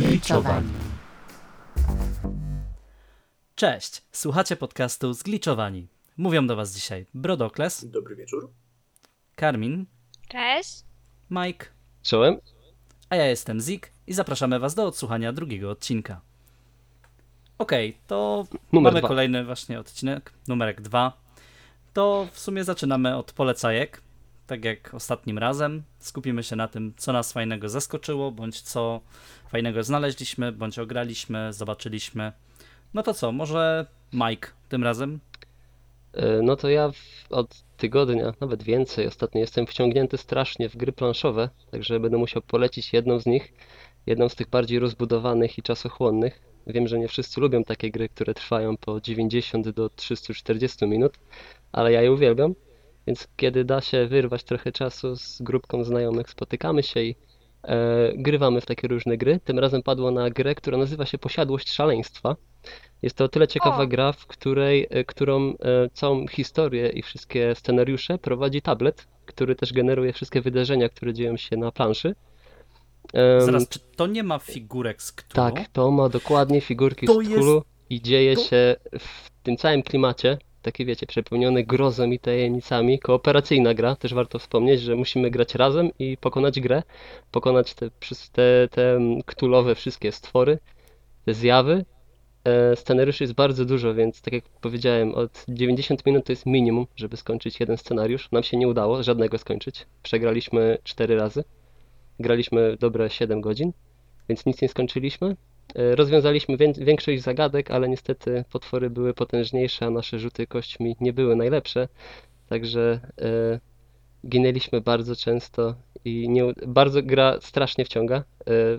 Zgliczowani. Cześć, słuchacie podcastu Zgliczowani. Mówią do Was dzisiaj Brodokles, Dobry wieczór. Karmin, Cześć. Mike, Czołem? a ja jestem Zik i zapraszamy Was do odsłuchania drugiego odcinka. Okej, to Numer mamy dwa. kolejny właśnie odcinek, numerek dwa. To w sumie zaczynamy od polecajek. Tak jak ostatnim razem, skupimy się na tym, co nas fajnego zaskoczyło, bądź co fajnego znaleźliśmy, bądź ograliśmy, zobaczyliśmy. No to co, może Mike tym razem? E, No to ja od tygodnia, nawet więcej, ostatnio jestem wciągnięty strasznie w gry planszowe, także będę musiał polecić jedną z nich, jedną z tych bardziej rozbudowanych i czasochłonnych. Wiem, że nie wszyscy lubią takie gry, które trwają po 90 do 340 minut, ale ja je uwielbiam, więc kiedy da się wyrwać trochę czasu z grupką znajomych, spotykamy się i e, grywamy w takie różne gry. Tym razem padło na grę, która nazywa się Posiadłość Szaleństwa. Jest to o tyle ciekawa O. gra, w której, e, którą e, całą historię i wszystkie scenariusze prowadzi tablet, który też generuje wszystkie wydarzenia, które dzieją się na planszy. Zaraz, czy to nie ma figurek z Cthulhu? tak, to ma dokładnie figurki To z Cthulhu jest- i dzieje to- się w tym całym klimacie, taki wiecie, przepełniony grozą i tajemnicami. Kooperacyjna gra, też warto wspomnieć, że musimy grać razem i pokonać grę, pokonać te, te, te ktulowe wszystkie stwory, te zjawy. E, Scenariuszy jest bardzo dużo, więc tak jak powiedziałem, od 90 minut to jest minimum, żeby skończyć jeden scenariusz. Nam się nie udało żadnego skończyć. Przegraliśmy 4 razy. Graliśmy dobre 7 godzin, więc nic nie skończyliśmy. E, Rozwiązaliśmy wię- większość zagadek, ale niestety potwory były potężniejsze, a nasze rzuty kośćmi nie były najlepsze. Także e, ginęliśmy bardzo często i nie, bardzo gra strasznie wciąga. E,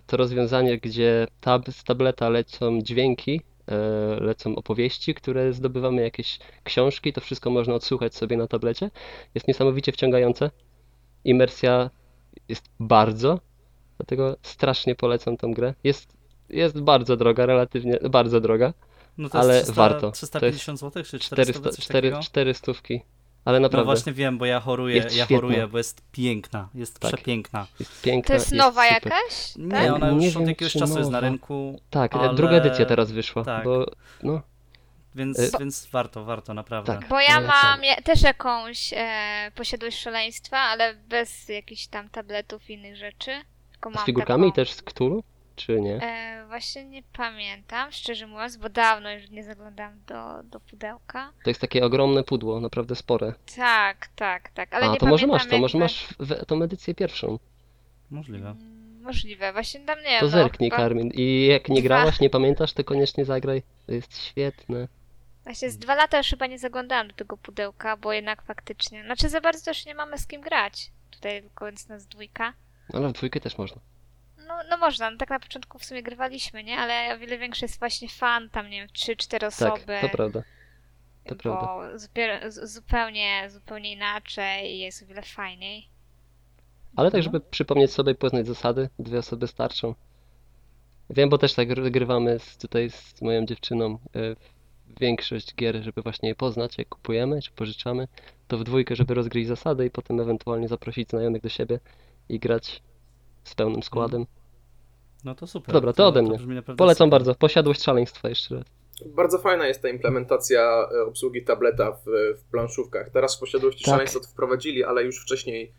to rozwiązanie, gdzie tab, z tableta lecą dźwięki, e, lecą opowieści, które zdobywamy, jakieś książki, to wszystko można odsłuchać sobie na tablecie. Jest niesamowicie wciągające. Imersja jest bardzo, dlatego strasznie polecam tą grę. Jest, jest bardzo droga, relatywnie bardzo droga. No to jest ale 300, warto. 350 zł czy 400 400, coś 4, takiego? 4 stówki. Ale No naprawdę właśnie wiem, bo ja choruję, Jest ja świetna. choruję, bo jest piękna, jest Tak. przepiękna. jest piękna. To jest nowa super. jakaś? Nie, Tak? ona już Nie od wiem, jakiegoś czasu jest na nowa. rynku, Tak, ale... druga edycja teraz wyszła, tak. bo no, Więc, Y- więc warto, warto, naprawdę. Tak. Bo ja mam ja, też jakąś e, posiadłość szaleństwa, ale bez jakichś tam tabletów i innych rzeczy. Tylko z figurkami taką, też z Cthulhu, czy nie? E, właśnie nie pamiętam, szczerze mówiąc, bo dawno już nie zaglądam do, do pudełka. To jest takie ogromne pudło, naprawdę spore. Tak, tak, tak, ale A, nie to może masz to, jak może masz w, tą edycję pierwszą. Możliwe. Mm, Możliwe, właśnie tam nie To no, zerknij, chyba- Karmin. I jak nie grałaś, nie pamiętasz, to koniecznie zagraj. To jest świetne. Właśnie z dwa lata już chyba nie zaglądałam do tego pudełka, bo jednak faktycznie. Znaczy za bardzo też nie mamy z kim grać. Tutaj tylko jest nas dwójka. Ale w dwójkę też można. No, no można, no tak na początku w sumie grywaliśmy, nie? Ale o wiele większy jest właśnie fan, tam nie wiem, 3-4 osoby. Tak, to prawda. to bo prawda. zupełnie, zupełnie inaczej i jest o wiele fajniej. Ale tak, No. żeby przypomnieć sobie, poznać zasady, dwie osoby starczą. Wiem, bo też tak gr- grywamy z, tutaj z moją dziewczyną e, większość gier, żeby właśnie je poznać, jak kupujemy, czy pożyczamy, to w dwójkę, żeby rozgryźć zasady i potem ewentualnie zaprosić znajomych do siebie i grać z pełnym składem. No to super. Dobra, to ode mnie. naprawdę Polecam super. bardzo. Posiadłość szaleństwa jeszcze raz. Bardzo fajna jest ta implementacja e, obsługi tableta w, w planszówkach. Teraz w posiadłości Tak. szaleństwa to wprowadzili, ale już wcześniej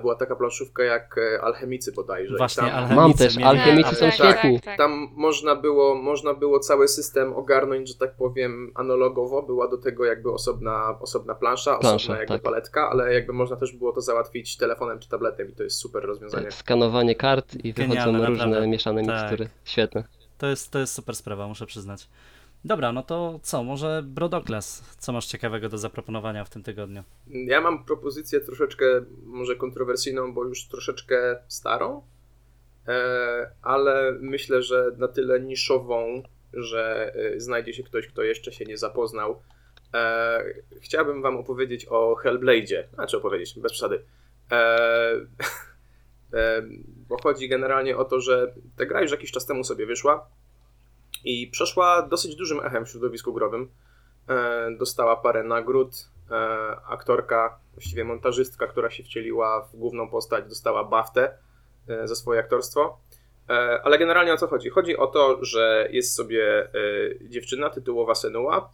była taka planszówka jak e, Alchemicy bodajże. Właśnie, tam, alchemicy Mam też, alchemicy Tak, są tak, świetni. tak, tak. Tam można było, można było cały system ogarnąć, że tak powiem, analogowo. Była do tego jakby osobna, osobna plansza, Plansza, osobna jakby tak. paletka, ale jakby można też było to załatwić telefonem czy tabletem i to jest super rozwiązanie. Tak, skanowanie kart i wychodzą Genialne, różne naprawdę. mieszane Tak. mikstury. Świetne. To jest, to jest super sprawa, muszę przyznać. Dobra, no to co, może Brodokles, co masz ciekawego do zaproponowania w tym tygodniu? Ja mam propozycję troszeczkę może kontrowersyjną, bo już troszeczkę starą, e, ale myślę, że na tyle niszową, że e, znajdzie się ktoś, kto jeszcze się nie zapoznał. E, Chciałbym wam opowiedzieć o Hellblade'zie, znaczy opowiedzieć, bez przesady. Bo chodzi generalnie o to, że ta gra już jakiś czas temu sobie wyszła i przeszła dosyć dużym echem w środowisku growym. E, Dostała parę nagród, e, aktorka, właściwie montażystka, która się wcieliła w główną postać, dostała BAFTę e, za swoje aktorstwo. Ale generalnie o co chodzi? Chodzi o to, że jest sobie dziewczyna tytułowa Senua,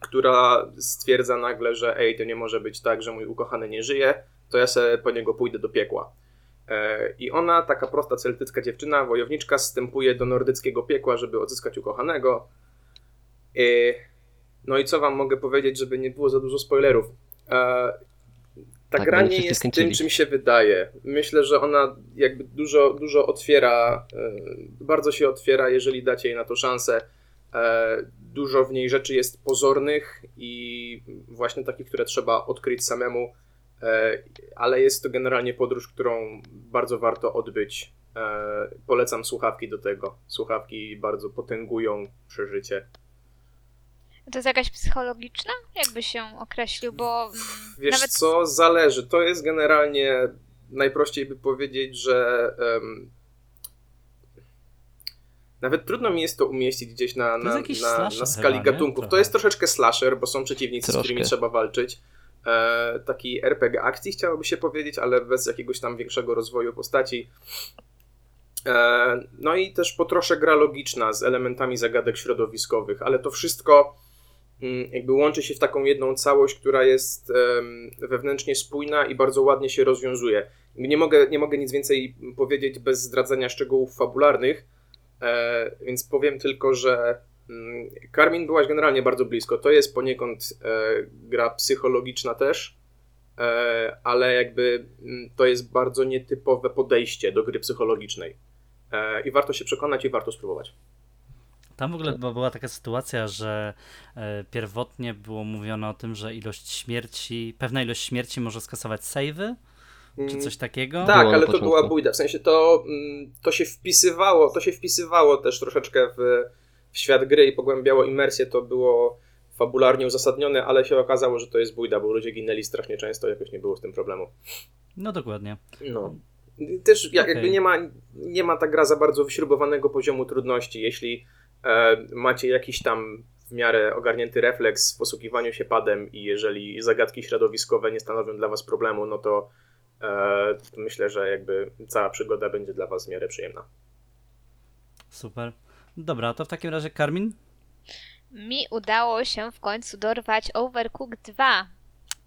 która stwierdza nagle, że ej, to nie może być tak, że mój ukochany nie żyje, to ja sobie po niego pójdę do piekła. E, I ona, taka prosta celtycka dziewczyna, wojowniczka, wstępuje do nordyckiego piekła, żeby odzyskać ukochanego. E, No i co wam mogę powiedzieć, żeby nie było za dużo spoilerów? E, Ta Tak, gra nie jest tym, czym się wydaje. Myślę, że ona jakby dużo, dużo otwiera, bardzo się otwiera, jeżeli dacie jej na to szansę. Dużo w niej rzeczy jest pozornych i właśnie takich, które trzeba odkryć samemu, ale jest to generalnie podróż, którą bardzo warto odbyć. E, Polecam słuchawki do tego. Słuchawki bardzo potęgują przeżycie. To jest jakaś psychologiczna? Jakby się określił, bo mm, Wiesz nawet co, zależy. To jest generalnie najprościej by powiedzieć, że em, nawet trudno mi jest to umieścić gdzieś na, na, na, na skali gatunków. To jest troszeczkę slasher, bo są przeciwnicy, z którymi Troszkę. trzeba walczyć. E, taki RPG akcji chciałoby się powiedzieć, ale bez jakiegoś tam większego rozwoju postaci. E, no i też po trosze gra logiczna z elementami zagadek środowiskowych, ale to wszystko mm, jakby łączy się w taką jedną całość, która jest wewnętrznie spójna i bardzo ładnie się rozwiązuje. Nie mogę, nie mogę nic więcej powiedzieć bez zdradzania szczegółów fabularnych, e, więc powiem tylko, że Karmin byłaś generalnie bardzo blisko. To jest poniekąd e, gra psychologiczna też, e, ale jakby mm, to jest bardzo nietypowe podejście do gry psychologicznej. E, I warto się przekonać i warto spróbować. Tam w ogóle była- była taka sytuacja, że e, pierwotnie było mówione o tym, że ilość śmierci, pewna ilość śmierci może skasować savey, czy Mm, coś takiego. Tak, ale to była bójda. W sensie to, mm, to się wpisywało, to się wpisywało też troszeczkę w, w świat gry i pogłębiało imersję. To było fabularnie uzasadnione, ale się okazało, że to jest bójda, bo ludzie ginęli strasznie często, jakoś nie było z tym problemu. No dokładnie. No. Też jakby nie ma, nie ma ta gra za bardzo wyśrubowanego poziomu trudności. Jeśli e, macie jakiś tam w miarę ogarnięty refleks w posługiwaniu się padem i jeżeli zagadki środowiskowe nie stanowią dla was problemu, no to e, myślę, że jakby cała przygoda będzie dla was w miarę przyjemna. Super. Dobra, to w takim razie Karmin? mi udało się w końcu dorwać Overcooked 2.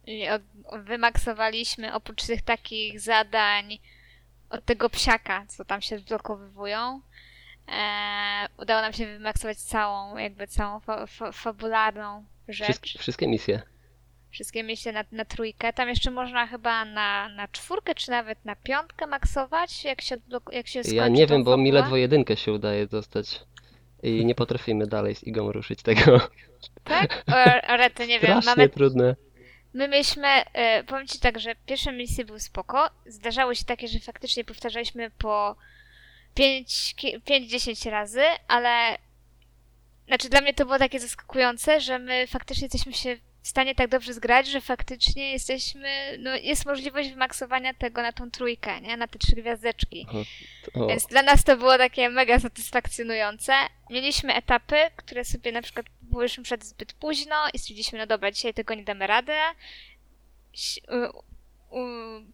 I o- Wymaksowaliśmy oprócz tych takich zadań od tego psiaka, co tam się zblokowywują. E, udało nam się wymaksować całą, jakby całą fa- fa- fabularną rzecz. Wszystkie, wszystkie misje. Wszystkie myślę na, na trójkę. Tam jeszcze można chyba na, na czwórkę, czy nawet na piątkę maksować, jak się, jak się skończy Ja nie wiem, bo mi ledwo jedynkę się udaje dostać. I nie potrafimy dalej z Igą ruszyć tego. Tak? O, o rety, nie wiem. Strasznie Mamy trudne. My mieliśmy, e, powiem Ci tak, że pierwsze misje były spoko. Zdarzały się takie, że faktycznie powtarzaliśmy po 5-10 razy, ale znaczy dla mnie to było takie zaskakujące, że my faktycznie jesteśmy się w stanie tak dobrze zgrać, że faktycznie jesteśmy, no jest możliwość wymaksowania tego na tą trójkę, nie? Na te trzy gwiazdeczki. O, Więc dla nas to było takie mega satysfakcjonujące. Mieliśmy etapy, które sobie na przykład były już przed zbyt późno i stwierdziliśmy, no dobra, dzisiaj tego nie damy rady.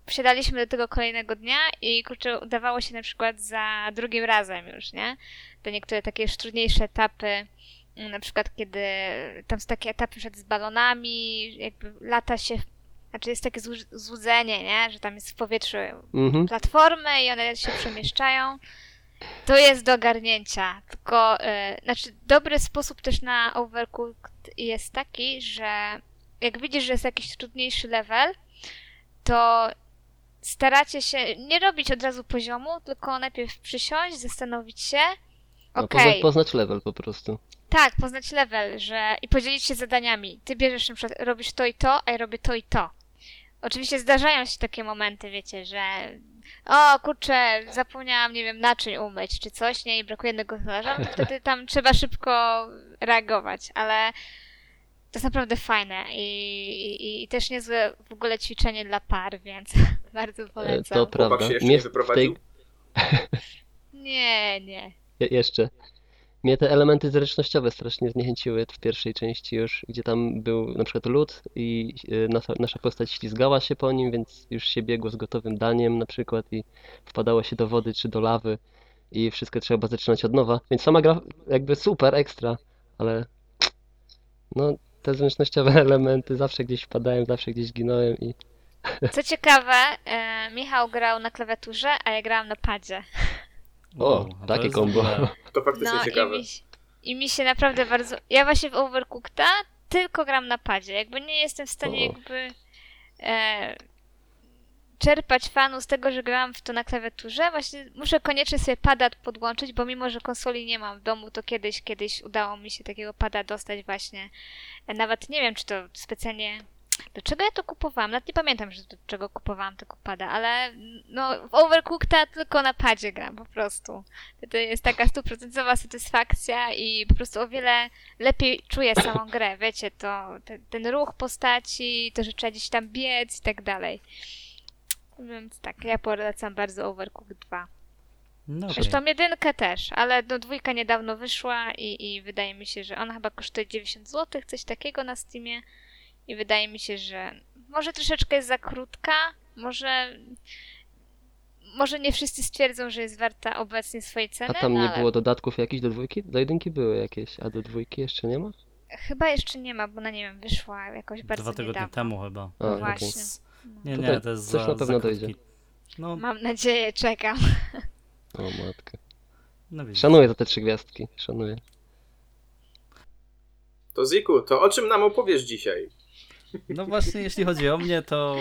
Wsiadaliśmy do tego kolejnego dnia i kurczę, udawało się na przykład za drugim razem już, nie? Te niektóre takie już trudniejsze etapy, na przykład kiedy tam są takie etapy przed z balonami, jakby lata się, znaczy jest takie złu- złudzenie, nie? Że tam jest w powietrzu mhm. platformy i one się przemieszczają. To jest do ogarnięcia. Tylko, e, znaczy, dobry sposób też na Overcooked jest taki, że jak widzisz, że jest jakiś trudniejszy level, to staracie się nie robić od razu poziomu, tylko najpierw przysiąść, zastanowić się. No, poznać level po prostu. Tak, poznać level, że i podzielić się zadaniami. Ty bierzesz na przykład, robisz to i to, a ja robię to i to. Oczywiście zdarzają się takie momenty, wiecie, że o kurczę, zapomniałam, nie wiem, naczyń umyć czy coś, nie, i brakuje jednego talerza, no to wtedy tam trzeba szybko reagować, ale to jest naprawdę fajne i, i, i też niezłe w ogóle ćwiczenie dla par, więc bardzo E, polecam. To prawda. Chłopak się jeszcze Mnie nie w tej, wyprowadził? Nie, nie. Je- jeszcze. Mnie te elementy zręcznościowe strasznie zniechęciły w pierwszej części już, gdzie tam był na przykład lód i e, nasza, postać ślizgała się po nim, więc już się biegło z gotowym daniem na przykład i wpadało się do wody czy do lawy. i wszystko trzeba zaczynać od nowa. Więc sama gra jakby super, ekstra, ale no te zręcznościowe elementy zawsze gdzieś wpadałem, zawsze gdzieś ginąłem i Co ciekawe, e, Michał grał na klawiaturze, a ja grałam na padzie. O, Wow, takie kombo. To faktycznie No i ciekawe. mi, się- i mi się naprawdę bardzo... Ja właśnie w Overcookta tylko gram na padzie. Jakby nie jestem w stanie O. jakby e, czerpać fanu z tego, że grałam w to na klawiaturze. Właśnie muszę koniecznie sobie pada podłączyć, bo mimo, że konsoli nie mam w domu, to kiedyś, kiedyś udało mi się takiego pada dostać właśnie. E, Nawet nie wiem, czy to specjalnie... Do czego ja to kupowałam? Nawet nie pamiętam, że do czego kupowałam tego pada, ale no w Overcookta tylko na padzie gram po prostu. To jest taka stuprocentowa satysfakcja i po prostu o wiele lepiej czuję samą grę, wiecie, to te, ten ruch postaci, to, że trzeba gdzieś tam biec i tak dalej. Więc tak, ja polecam bardzo Overcooked 2. No. Zresztą jedynkę też, ale no dwójka niedawno wyszła i, i wydaje mi się, że ona chyba kosztuje 90 zł, coś takiego na Steamie. I wydaje mi się, że może troszeczkę jest za krótka, może może nie wszyscy stwierdzą, że jest warta obecnie swojej ceny, A tam no nie ale było dodatków jakichś do dwójki? Do jedynki były jakieś, a do dwójki jeszcze nie ma? chyba jeszcze nie ma, bo ona nie wiem, wyszła jakoś bardzo Dwa tygodnie niedawno. temu chyba. A, No właśnie. Więc- Nie, Tutaj nie, to jest coś za, na pewno za dojdzie. No, Mam nadzieję, czekam. O matkę. no widzisz. Szanuję za te trzy gwiazdki, szanuję. To Ziku, to o czym nam opowiesz dzisiaj? No właśnie, jeśli chodzi o mnie, to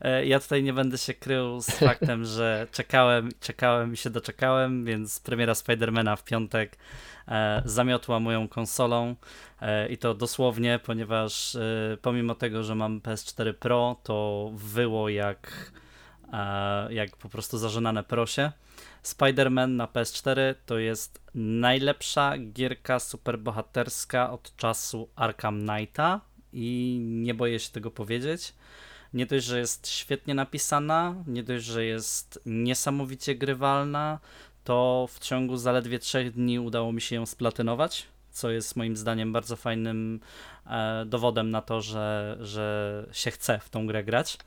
e, ja tutaj nie będę się krył z faktem, że czekałem, czekałem i się doczekałem, więc premiera Spidermana w piątek e, zamiotła moją konsolą e, i to dosłownie, ponieważ pomimo tego, że mam PS4 Pro, to wyło jak, jak po prostu zażenane prosie. Spider-Man na PS4 to jest najlepsza gierka superbohaterska od czasu Arkham Knighta i nie boję się tego powiedzieć. Nie dość, że jest świetnie napisana, nie dość, że jest niesamowicie grywalna, to w ciągu zaledwie trzech dni udało mi się ją splatynować, co jest moim zdaniem bardzo fajnym e, dowodem na to, że, że się chce w tą grę grać.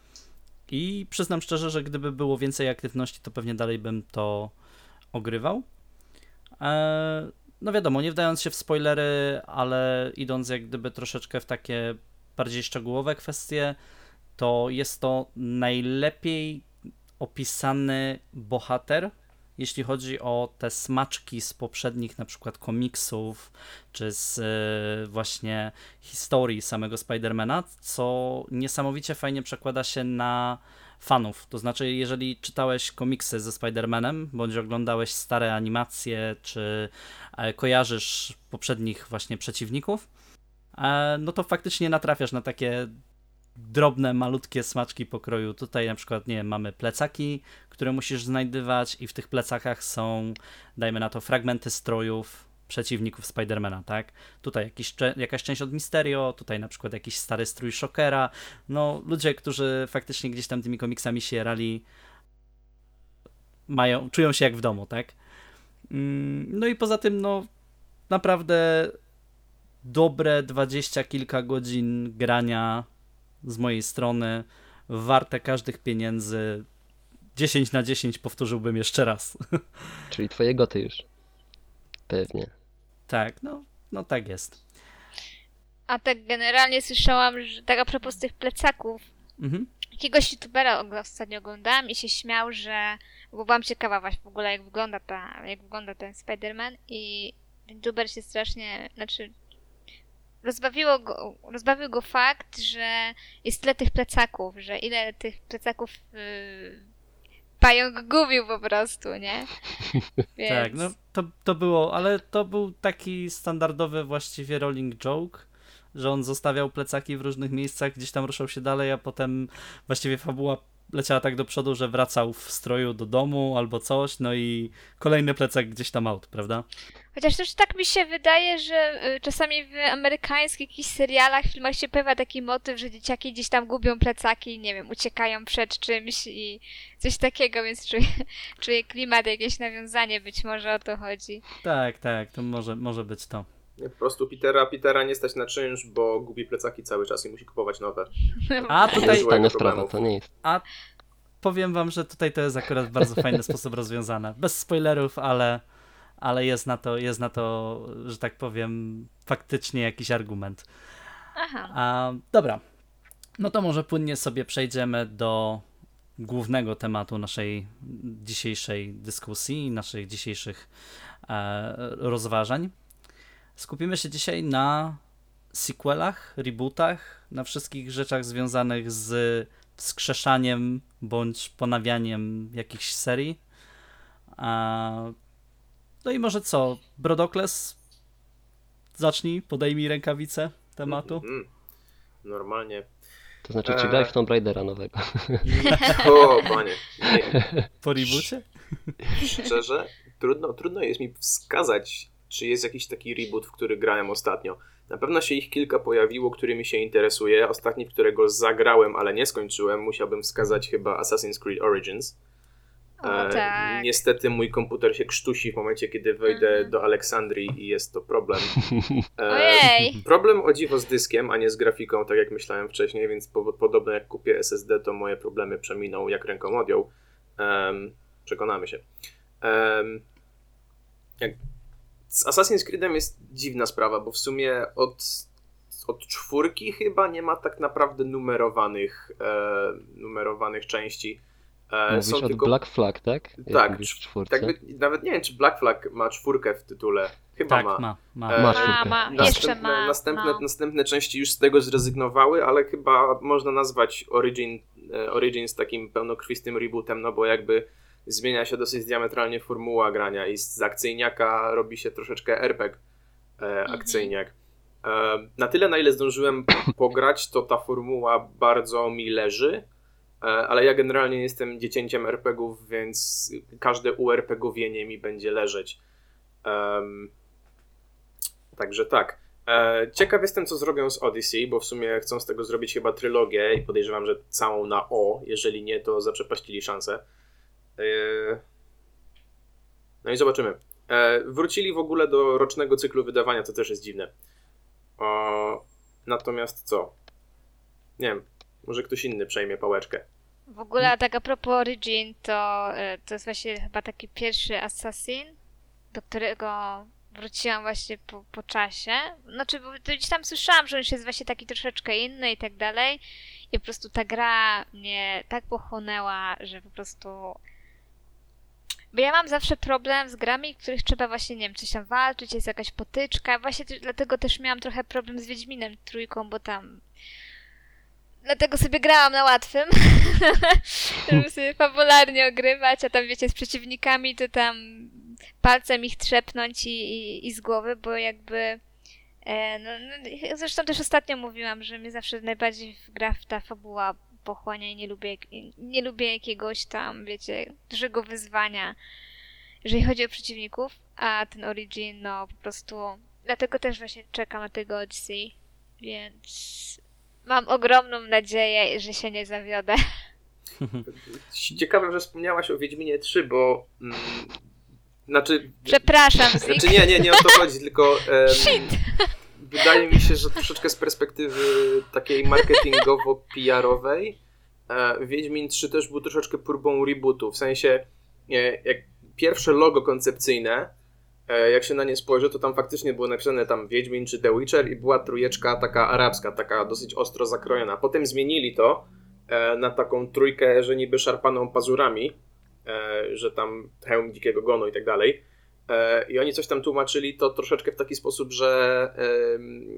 I przyznam szczerze, że gdyby było więcej aktywności, to pewnie dalej bym to ogrywał. E, no wiadomo, nie wdając się w spoilery, ale idąc jak gdyby troszeczkę w takie bardziej szczegółowe kwestie, to jest to najlepiej opisany bohater, jeśli chodzi o te smaczki z poprzednich na przykład komiksów, czy z e, właśnie historii samego Spidermana, co niesamowicie fajnie przekłada się na fanów. To znaczy, jeżeli czytałeś komiksy ze Spider-Manem, bądź oglądałeś stare animacje, czy e, kojarzysz poprzednich właśnie przeciwników, e, no to faktycznie natrafiasz na takie drobne, malutkie smaczki pokroju. Tutaj na przykład, nie wiem, mamy plecaki, które musisz znajdywać i w tych plecakach są, dajmy na to, fragmenty strojów przeciwników Spidermana, tak? Tutaj jakiś, jakaś część od Mysterio, tutaj na przykład jakiś stary strój Shockera. No, ludzie, którzy faktycznie gdzieś tam tymi komiksami się jarali, mają, czują się jak w domu, tak? Mm, No i poza tym, no, naprawdę dobre dwadzieścia kilka godzin grania z mojej strony, warte każdych pieniędzy. 10 na 10 powtórzyłbym jeszcze raz. Czyli twoje goty już. Pewnie. tak, no, no tak jest. A tak generalnie słyszałam, że tak a propos tych plecaków, Mhm. jakiegoś youtubera ostatnio oglądałam i się śmiał, że bo byłam ciekawa właśnie w ogóle jak wygląda ta, jak wygląda ten Spider-Man i ten youtuber się strasznie, znaczy rozbawiło go, rozbawił go fakt, że jest tyle tych plecaków, że ile tych plecaków yy, pająk gubił po prostu, nie? Więc... Tak, no to, to było, ale to był taki standardowy właściwie rolling joke, że on zostawiał plecaki w różnych miejscach, gdzieś tam ruszał się dalej, a potem właściwie fabuła leciała tak do przodu, że wracał w stroju do domu albo coś, no i kolejny plecak gdzieś tam out, prawda? Chociaż też tak mi się wydaje, że y, czasami w amerykańskich jakichś serialach, filmach się pojawia taki motyw, że dzieciaki gdzieś tam gubią plecaki, nie wiem, uciekają przed czymś i coś takiego, więc czuję, czuję klimat, jakieś nawiązanie, być może o to chodzi. Tak, tak, to może, może być to. Nie, po prostu Petera, Petera nie stać na czynsz, bo gubi plecaki cały czas i musi kupować nowe. A tutaj, złego Tania sprawa, to nie jest. a powiem wam, że tutaj to jest akurat w bardzo fajny sposób rozwiązane. Bez spoilerów, ale, ale jest, na to, jest na to, że tak powiem, faktycznie jakiś argument. Aha. A, dobra, no to może płynnie sobie przejdziemy do głównego tematu naszej dzisiejszej dyskusji, naszych dzisiejszych e, rozważań. Skupimy się dzisiaj na sequelach, rebootach, na wszystkich rzeczach związanych z wskrzeszaniem bądź ponawianiem jakichś serii. No i może co, Brodokles, zacznij, podejmij rękawice tematu. Mm, normalnie. To znaczy, czy Eee. w Tomb Raidera nowego? O, panie. Nie, Po reboocie? szczerze, trudno, trudno jest mi wskazać, czy jest jakiś taki reboot, w który grałem ostatnio. Na pewno się ich kilka pojawiło, którymi się interesuję. Ostatni, którego zagrałem, ale nie skończyłem, musiałbym wskazać chyba Assassin's Creed Origins. O, E, tak. Niestety mój komputer się krztusi w momencie, kiedy wejdę Mhm. do Aleksandrii i jest to problem. E, Ojej. Problem o dziwo z dyskiem, a nie z grafiką, tak jak myślałem wcześniej, więc po, podobno jak kupię SSD, to moje problemy przeminą jak ręką odjął. Em, przekonamy się. Jak, z Assassin's Creedem jest dziwna sprawa, bo w sumie od, od czwórki chyba nie ma tak naprawdę numerowanych, e, numerowanych części. E, Mówisz od Black Flag, tak? Jak Tak, tak, by- nawet nie wiem, czy Black Flag ma czwórkę w tytule. Chyba Tak, ma. ma. ma. E, Ma Ma, czwórkę. ma, jeszcze Następne, ma. następne, następne części już z tego zrezygnowały, ale chyba można nazwać Origin, e, Origins takim pełnokrwistym rebootem, no bo jakby zmienia się dosyć diametralnie formuła grania i z akcyjniaka robi się troszeczkę RPG e, akcyjniak. E, na tyle, na ile zdążyłem pograć, to ta formuła bardzo mi leży, e, ale ja generalnie jestem dziecięciem RPGów, więc każde URPGowienie mi będzie leżeć. Także tak. E, ciekaw jestem, co zrobią z Odyssey, bo w sumie chcą z tego zrobić chyba trylogię i podejrzewam, że całą na O. Jeżeli nie, to zaprzepaścili szansę. E, no i zobaczymy. E, wrócili w ogóle do rocznego cyklu wydawania, to też jest dziwne. Natomiast co? Nie wiem, może ktoś inny przejmie pałeczkę. W ogóle tak a propos Origin, to, e, to jest właśnie chyba taki pierwszy Assassin, do którego wróciłam właśnie po, po czasie. Znaczy, bo gdzieś tam słyszałam, że on jest właśnie taki troszeczkę inny i tak dalej. I po prostu ta gra mnie tak pochłonęła, że po prostu... Bo ja mam zawsze problem z grami, w których trzeba właśnie, nie wiem, coś tam walczyć, jest jakaś potyczka. Właśnie dlatego też miałam trochę problem z Wiedźminem trójką, bo tam Dlatego sobie grałam na łatwym, żeby sobie fabularnie ogrywać, a tam wiecie, z przeciwnikami to tam palcem ich trzepnąć i, i, i z głowy, bo jakby e, no, no, zresztą też ostatnio mówiłam, że mnie zawsze najbardziej gra w ta fabuła pochłania i nie lubię, nie lubię jakiegoś tam, wiecie, dużego wyzwania, jeżeli chodzi o przeciwników, a ten Origin, no po prostu, dlatego też właśnie czekam na tego Odyssey, więc Mam ogromną nadzieję, że się nie zawiodę. Ciekawe, że wspomniałaś o Wiedźminie 3, bo... Mm, znaczy, Przepraszam, Zik. Znaczy nie, nie, nie o to chodzi, tylko em, wydaje mi się, że troszeczkę z perspektywy takiej marketingowo-PR-owej e, Wiedźmin 3 też był troszeczkę próbą rebootu, w sensie e, jak pierwsze logo koncepcyjne, e, jak się na nie spojrzy, to tam faktycznie było napisane tam Wiedźmin czy The Witcher i była trójeczka taka arabska, taka dosyć ostro zakrojona. Potem zmienili to na taką trójkę, że niby szarpaną pazurami, że tam hełm dzikiego gonu i tak dalej. E, I oni coś tam tłumaczyli to troszeczkę w taki sposób, że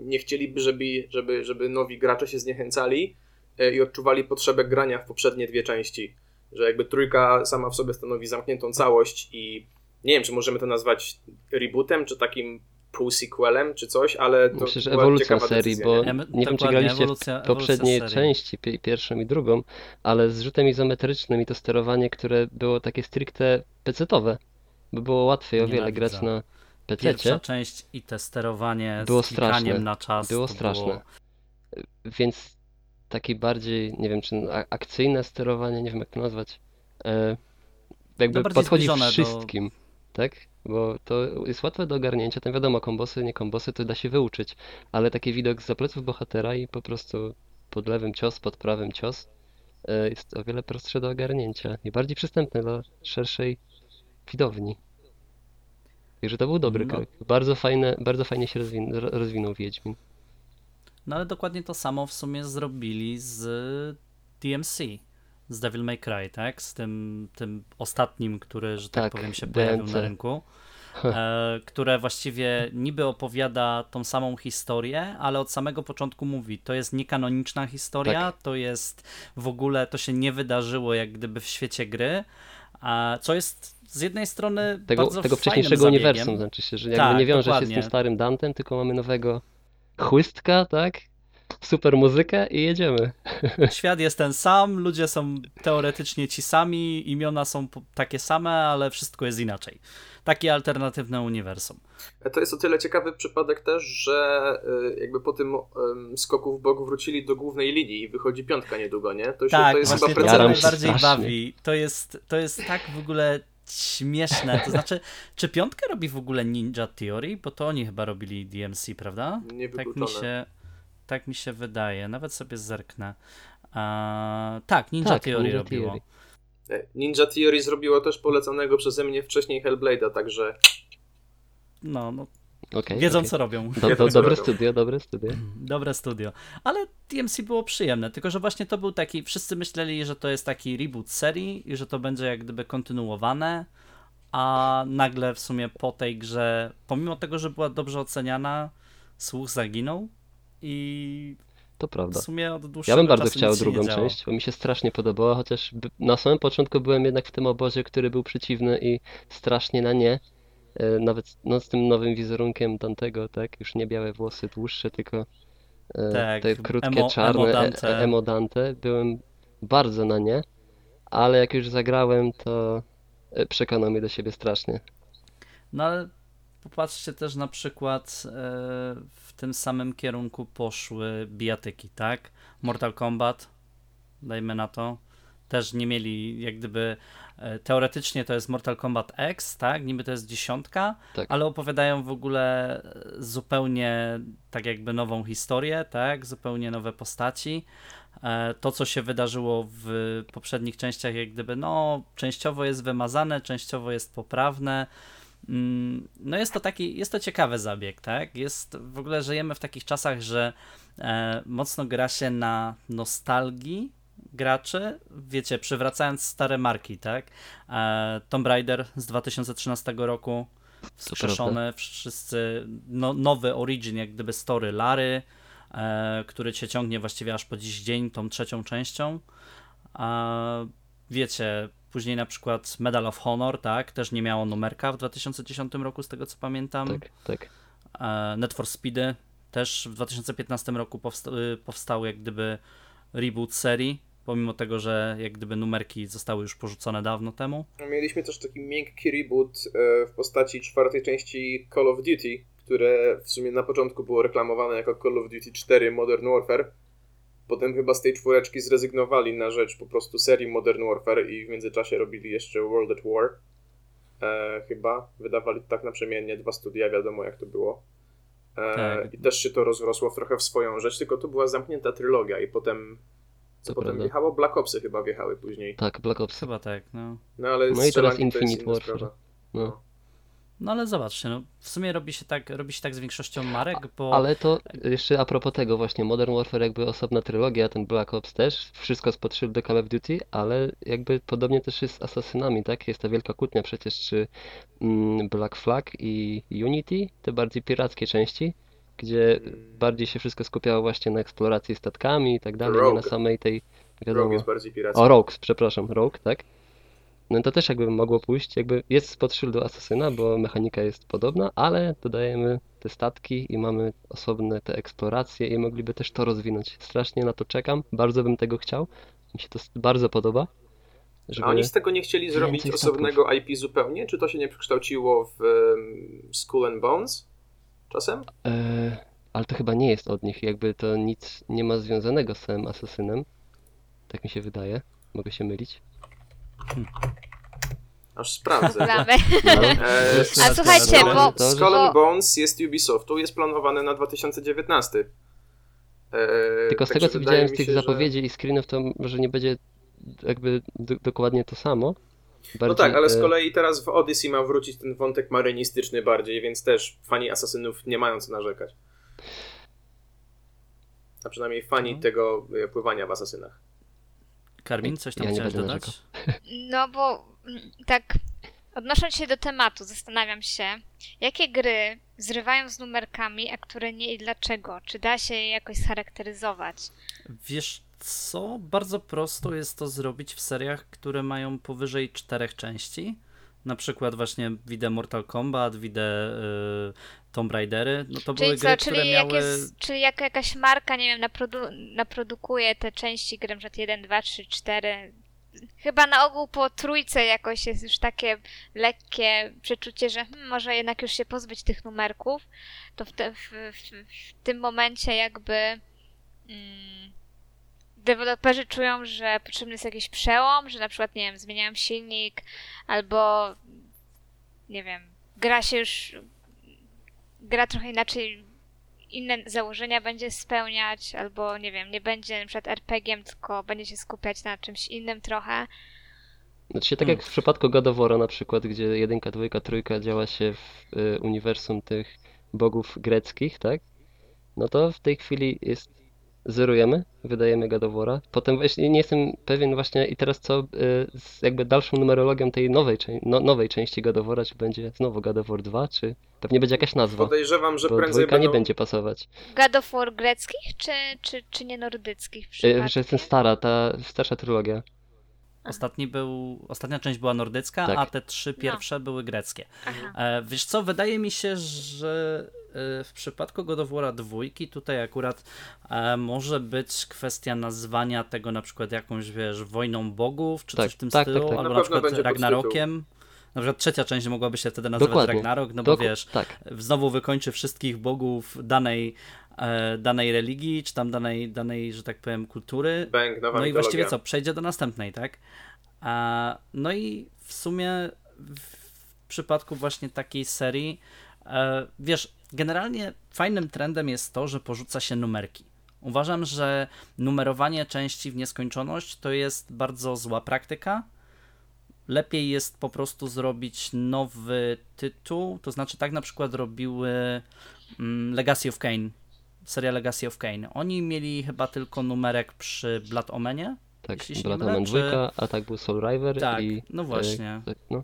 nie chcieliby, żeby, żeby, żeby nowi gracze się zniechęcali e, i odczuwali potrzebę grania w poprzednie dwie części. Że jakby trójka sama w sobie stanowi zamkniętą całość i nie wiem, czy możemy to nazwać rebootem, czy takim pół-sequelem, czy coś, ale to Myślę, że ciekawa serii, decyzja, bo nie? Nie wiem, czy graliście ewolucja- w poprzedniej ewolucja części, pi- pierwszą i drugą, ale z rzutem izometrycznym i to sterowanie, które było takie stricte pecetowe, by było łatwiej o wiele grać na Pierwsza pececie, część i te sterowanie Było z straszne. na czas. było straszne. Więc takie bardziej, nie wiem, czy akcyjne sterowanie, nie wiem jak to nazwać, e, jakby No, podchodzi zbliżone do- wszystkim, tak? Bo to jest łatwe do ogarnięcia, tam wiadomo, kombosy, nie kombosy, to da się wyuczyć, ale taki widok z pleców bohatera i po prostu pod lewym cios, pod prawym cios, e, jest o wiele prostsze do ogarnięcia i bardziej przystępne dla szerszej widowni. Także to był dobry No. krok. Bardzo fajne, bardzo fajnie się rozwin ro- rozwinął Wiedźmin. No ale dokładnie to samo w sumie zrobili z DMC, z Devil May Cry, tak? Z tym, tym ostatnim, który, że tak, Tak, powiem, się pojawił DMC. na rynku. E, które właściwie niby opowiada tą samą historię, ale od samego początku mówi, to jest niekanoniczna historia, Tak. to jest w ogóle, to się nie wydarzyło jak gdyby w świecie gry, a co jest z jednej strony Tego, tego wcześniejszego uniwersum, znaczy się, że jakby Tak, nie wiąże się z dokładnie. tym starym Dantem, tylko mamy nowego chłystka, tak? Super muzykę i jedziemy. Świat jest ten sam, ludzie są teoretycznie ci sami, imiona są takie same, ale wszystko jest inaczej. Takie alternatywne uniwersum. To jest o tyle ciekawy przypadek też, że y, jakby po tym skoku w bok wrócili do głównej linii i wychodzi piątka niedługo, nie? To, się, Tak, to jest chyba to precedens. się najbardziej bawi. To jest, to jest tak w ogóle śmieszne. To znaczy, czy piątka robi w ogóle Ninja Theory? Bo to oni chyba robili DMC, prawda? Tak mi się, tak mi się wydaje. Nawet sobie zerknę. A, tak, Ninja Tak, Theory Ninja robiło. Theory. E, Ninja Theory zrobiło też poleconego przeze mnie wcześniej Hellblade'a, także No, no Okej, wiedzą okej. co robią. Do, do, dobre studio, dobre studio. Dobre studio. Ale DMC było przyjemne, tylko że właśnie to był taki, wszyscy myśleli, że to jest taki reboot serii i że to będzie jak gdyby kontynuowane, a nagle w sumie po tej grze, pomimo tego, że była dobrze oceniana, słuch zaginął i To w prawda. sumie od Ja dłuższego bym bardzo czasu chciał drugą część, bo mi się strasznie podobała, chociaż na samym początku byłem jednak w tym obozie, który był przeciwny i strasznie na nie. E, Nawet no, z tym nowym wizerunkiem Dantego, tak? Już nie białe włosy dłuższe, tylko e, Tak, te krótkie, emo- czarne emo e- Dante. emo Dante. Byłem bardzo na nie, ale jak już zagrałem, to przekonał mnie do siebie strasznie. No ale popatrzcie też na przykład w tym samym kierunku poszły bijatyki, tak? Mortal Kombat, dajmy na to, też nie mieli jak gdyby e, teoretycznie to jest Mortal Kombat X, tak? Niby to jest dziesiątka, Tak. ale opowiadają w ogóle zupełnie tak jakby nową historię, tak? Zupełnie nowe postaci. E, To, co się wydarzyło w poprzednich częściach, jak gdyby, no, częściowo jest wymazane, częściowo jest poprawne. Mm, No jest to taki, jest to ciekawy zabieg, tak? Jest, w ogóle żyjemy w takich czasach, że e, mocno gra się na nostalgii graczy, wiecie, przywracając stare marki, tak? E, Tomb Raider z 2013 roku, wskrzeszone wszyscy, no, nowy origin, jak gdyby story Lary, e, który cię ciągnie właściwie aż po dziś dzień tą trzecią częścią. A wiecie, później na przykład Medal of Honor, tak, też nie miało numerka w 2010 roku, z tego co pamiętam. Tak, tak. E, Net for Speedy też w 2015 roku powsta- y, powstał jak gdyby reboot serii, pomimo tego, że jak gdyby numerki zostały już porzucone dawno temu. Mieliśmy też taki miękki reboot e, w postaci czwartej części Call of Duty, które w sumie na początku było reklamowane jako Call of Duty 4 Modern Warfare. Potem chyba z tej czwóreczki zrezygnowali na rzecz po prostu serii Modern Warfare i w międzyczasie robili jeszcze World at War. E, chyba wydawali tak naprzemiennie, dwa studia, wiadomo jak to było. E, Tak. I też się to rozrosło trochę w swoją rzecz, tylko to była zamknięta trylogia i potem co To potem prawda. wjechało? Black Opsy chyba wjechały później. Tak, Black Ops. Chyba tak, no. No ale No i teraz Infinite Warfare. sprawa. No. No ale zobaczcie, no, w sumie robi się tak, robi się tak z większością marek, bo Ale to jeszcze a propos tego właśnie, Modern Warfare jakby osobna trylogia, ten Black Ops też, wszystko spod szyldy Call of Duty, ale jakby podobnie też jest z Asasynami, tak? Jest ta wielka kłótnia przecież, czy mm, Black Flag i Unity, te bardziej pirackie części, gdzie bardziej się wszystko skupiało właśnie na eksploracji statkami i tak dalej, nie na Rogue. samej tej, Rogue wiadomo, jest bardziej piracki. o Rogue, przepraszam, Rogue, tak? No to też jakby mogło pójść, jakby jest spod szyldu Asasyna, bo mechanika jest podobna, ale dodajemy te statki i mamy osobne te eksploracje i mogliby też to rozwinąć. Strasznie na to czekam, bardzo bym tego chciał, mi się to bardzo podoba, A oni z tego nie chcieli zrobić osobnego IP zupełnie? Czy to się nie przekształciło w um, Skull and Bones czasem? E, ale to chyba nie jest od nich, jakby to nic nie ma związanego z samym Asasynem, tak mi się wydaje, mogę się mylić. Aż sprawdzę. Gramy. No. E, A słuchajcie, bo- że- Skull bo- and Bones jest Ubisoftu, jest planowane na 2019. E, Tylko z także tego co widziałem z tych się, że- zapowiedzi i screenów, to może nie będzie jakby do, dokładnie to samo. No Bardziej, tak, ale z e, kolei teraz w Odyssey ma wrócić ten wątek marynistyczny bardziej, więc też fani Asasynów nie mają co narzekać. A przynajmniej fani No. tego e, pływania w Asasynach. Karmin, coś tam Ja chciałeś dodać? No bo mm, tak odnosząc się do tematu, zastanawiam się, jakie gry zrywają z numerkami, a które nie i dlaczego? Czy da się je jakoś scharakteryzować? Wiesz co? Bardzo prosto jest to zrobić w seriach, które mają powyżej czterech części. Na przykład właśnie widzę Mortal Kombat, widzę y, Tomb Raidery. No to były Czyli co, gry, czyli, które jak miały... jest, czyli jak jakaś marka, nie wiem, naprodu- naprodukuje te części gry, przykład 1, 2, 3, 4. Chyba na ogół po trójce jakoś jest już takie lekkie przeczucie, że hmm, może jednak już się pozbyć tych numerków, to w, te, w, w, w tym momencie jakby mm, deweloperzy czują, że potrzebny jest jakiś przełom, że na przykład, nie wiem, zmieniają silnik, albo nie wiem, gra się już gra trochę inaczej inne założenia będzie spełniać, albo nie wiem, nie będzie na przykład RPG-iem, tylko będzie się skupiać na czymś innym trochę. Znaczy, tak jak w przypadku War'a na przykład, gdzie jedynka, dwójka, trójka działa się w y, uniwersum tych bogów greckich, tak? No to w tej chwili jest zerujemy, wydajemy War'a. Potem właśnie nie jestem pewien właśnie i teraz co y, z jakby dalszą numerologią tej nowej, no, nowej części War'a, czy będzie znowu War 2, czy pewnie będzie jakaś nazwa, Podejrzewam, że bo prędzej dwójka nie będą... będzie pasować. God of War greckich, czy, czy, czy nie nordyckich Y, przypadkiem? że jest ten stara, ta starsza trylogia. Ostatni był, ostatnia część była nordycka, Tak. a te trzy pierwsze były greckie. Aha. E, wiesz co, wydaje mi się, że w przypadku God of War'a dwójki tutaj akurat e, może być kwestia nazwania tego na przykład jakąś, wiesz, wojną bogów, czy Tak, coś w tym tak, tak, stylu, tak. albo Na na, przykład. Ragnarokiem. Na przykład trzecia część mogłaby się wtedy nazywać Dokładnie. Ragnarok, no bo wiesz, Tak, znowu wykończy wszystkich bogów danej, e, danej religii, czy tam danej, danej, że tak powiem, kultury. Bang, No i właściwie co, przejdzie do następnej, tak? A, no i w sumie w przypadku właśnie takiej serii, wiesz, generalnie fajnym trendem jest to, że porzuca się numerki. Uważam, że numerowanie części w nieskończoność to jest bardzo zła praktyka. Lepiej jest po prostu zrobić nowy tytuł, to znaczy tak na przykład robiły mm, Legacy of Kain, seria Legacy of Kain. Oni mieli chyba tylko numerek przy Blood Omenie, tak. tam mylę, dwójka, a tak był Soul River Tak, i... no e, właśnie. tak, no.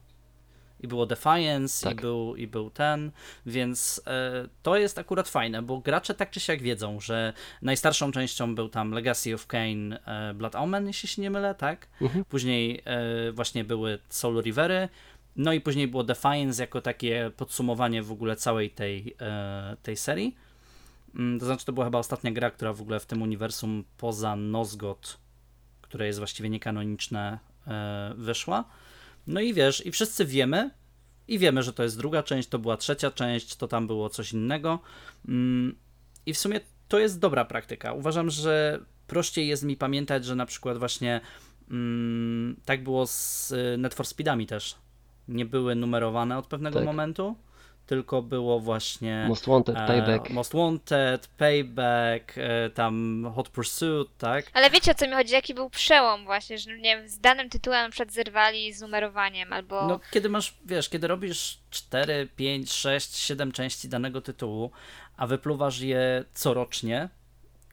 I było Defiance, i, Tak. był, i był ten, więc e, to jest akurat fajne, bo gracze tak czy siak wiedzą, że najstarszą częścią był tam Legacy of Kain, e, Blood Omen, jeśli się nie mylę, tak? Mhm. Później e, właśnie były Soul Rivery, no i później było Defiance jako takie podsumowanie w ogóle całej tej, e, tej serii. Mm, To znaczy, to była chyba ostatnia gra, która w ogóle w tym uniwersum poza Nosgoth, które jest właściwie niekanoniczne, e, wyszła. No i wiesz, i wszyscy wiemy, i wiemy, że to jest druga część, to była trzecia część, to tam było coś innego. Mm, I w sumie to jest dobra praktyka. Uważam, że prościej jest mi pamiętać, że na przykład właśnie mm, tak było z y, Net for Speedami też. Nie były numerowane od pewnego Tak. momentu, tylko było właśnie Most Wanted, e, Payback. Most Wanted, Payback, e, tam Hot Pursuit, tak? Ale wiecie o co mi chodzi? Jaki był przełom właśnie, że nie wiem, z danym tytułem na przykład zerwali z numerowaniem, albo... No, kiedy masz, wiesz, kiedy robisz 4, 5, 6, 7 części danego tytułu, a wypluwasz je corocznie,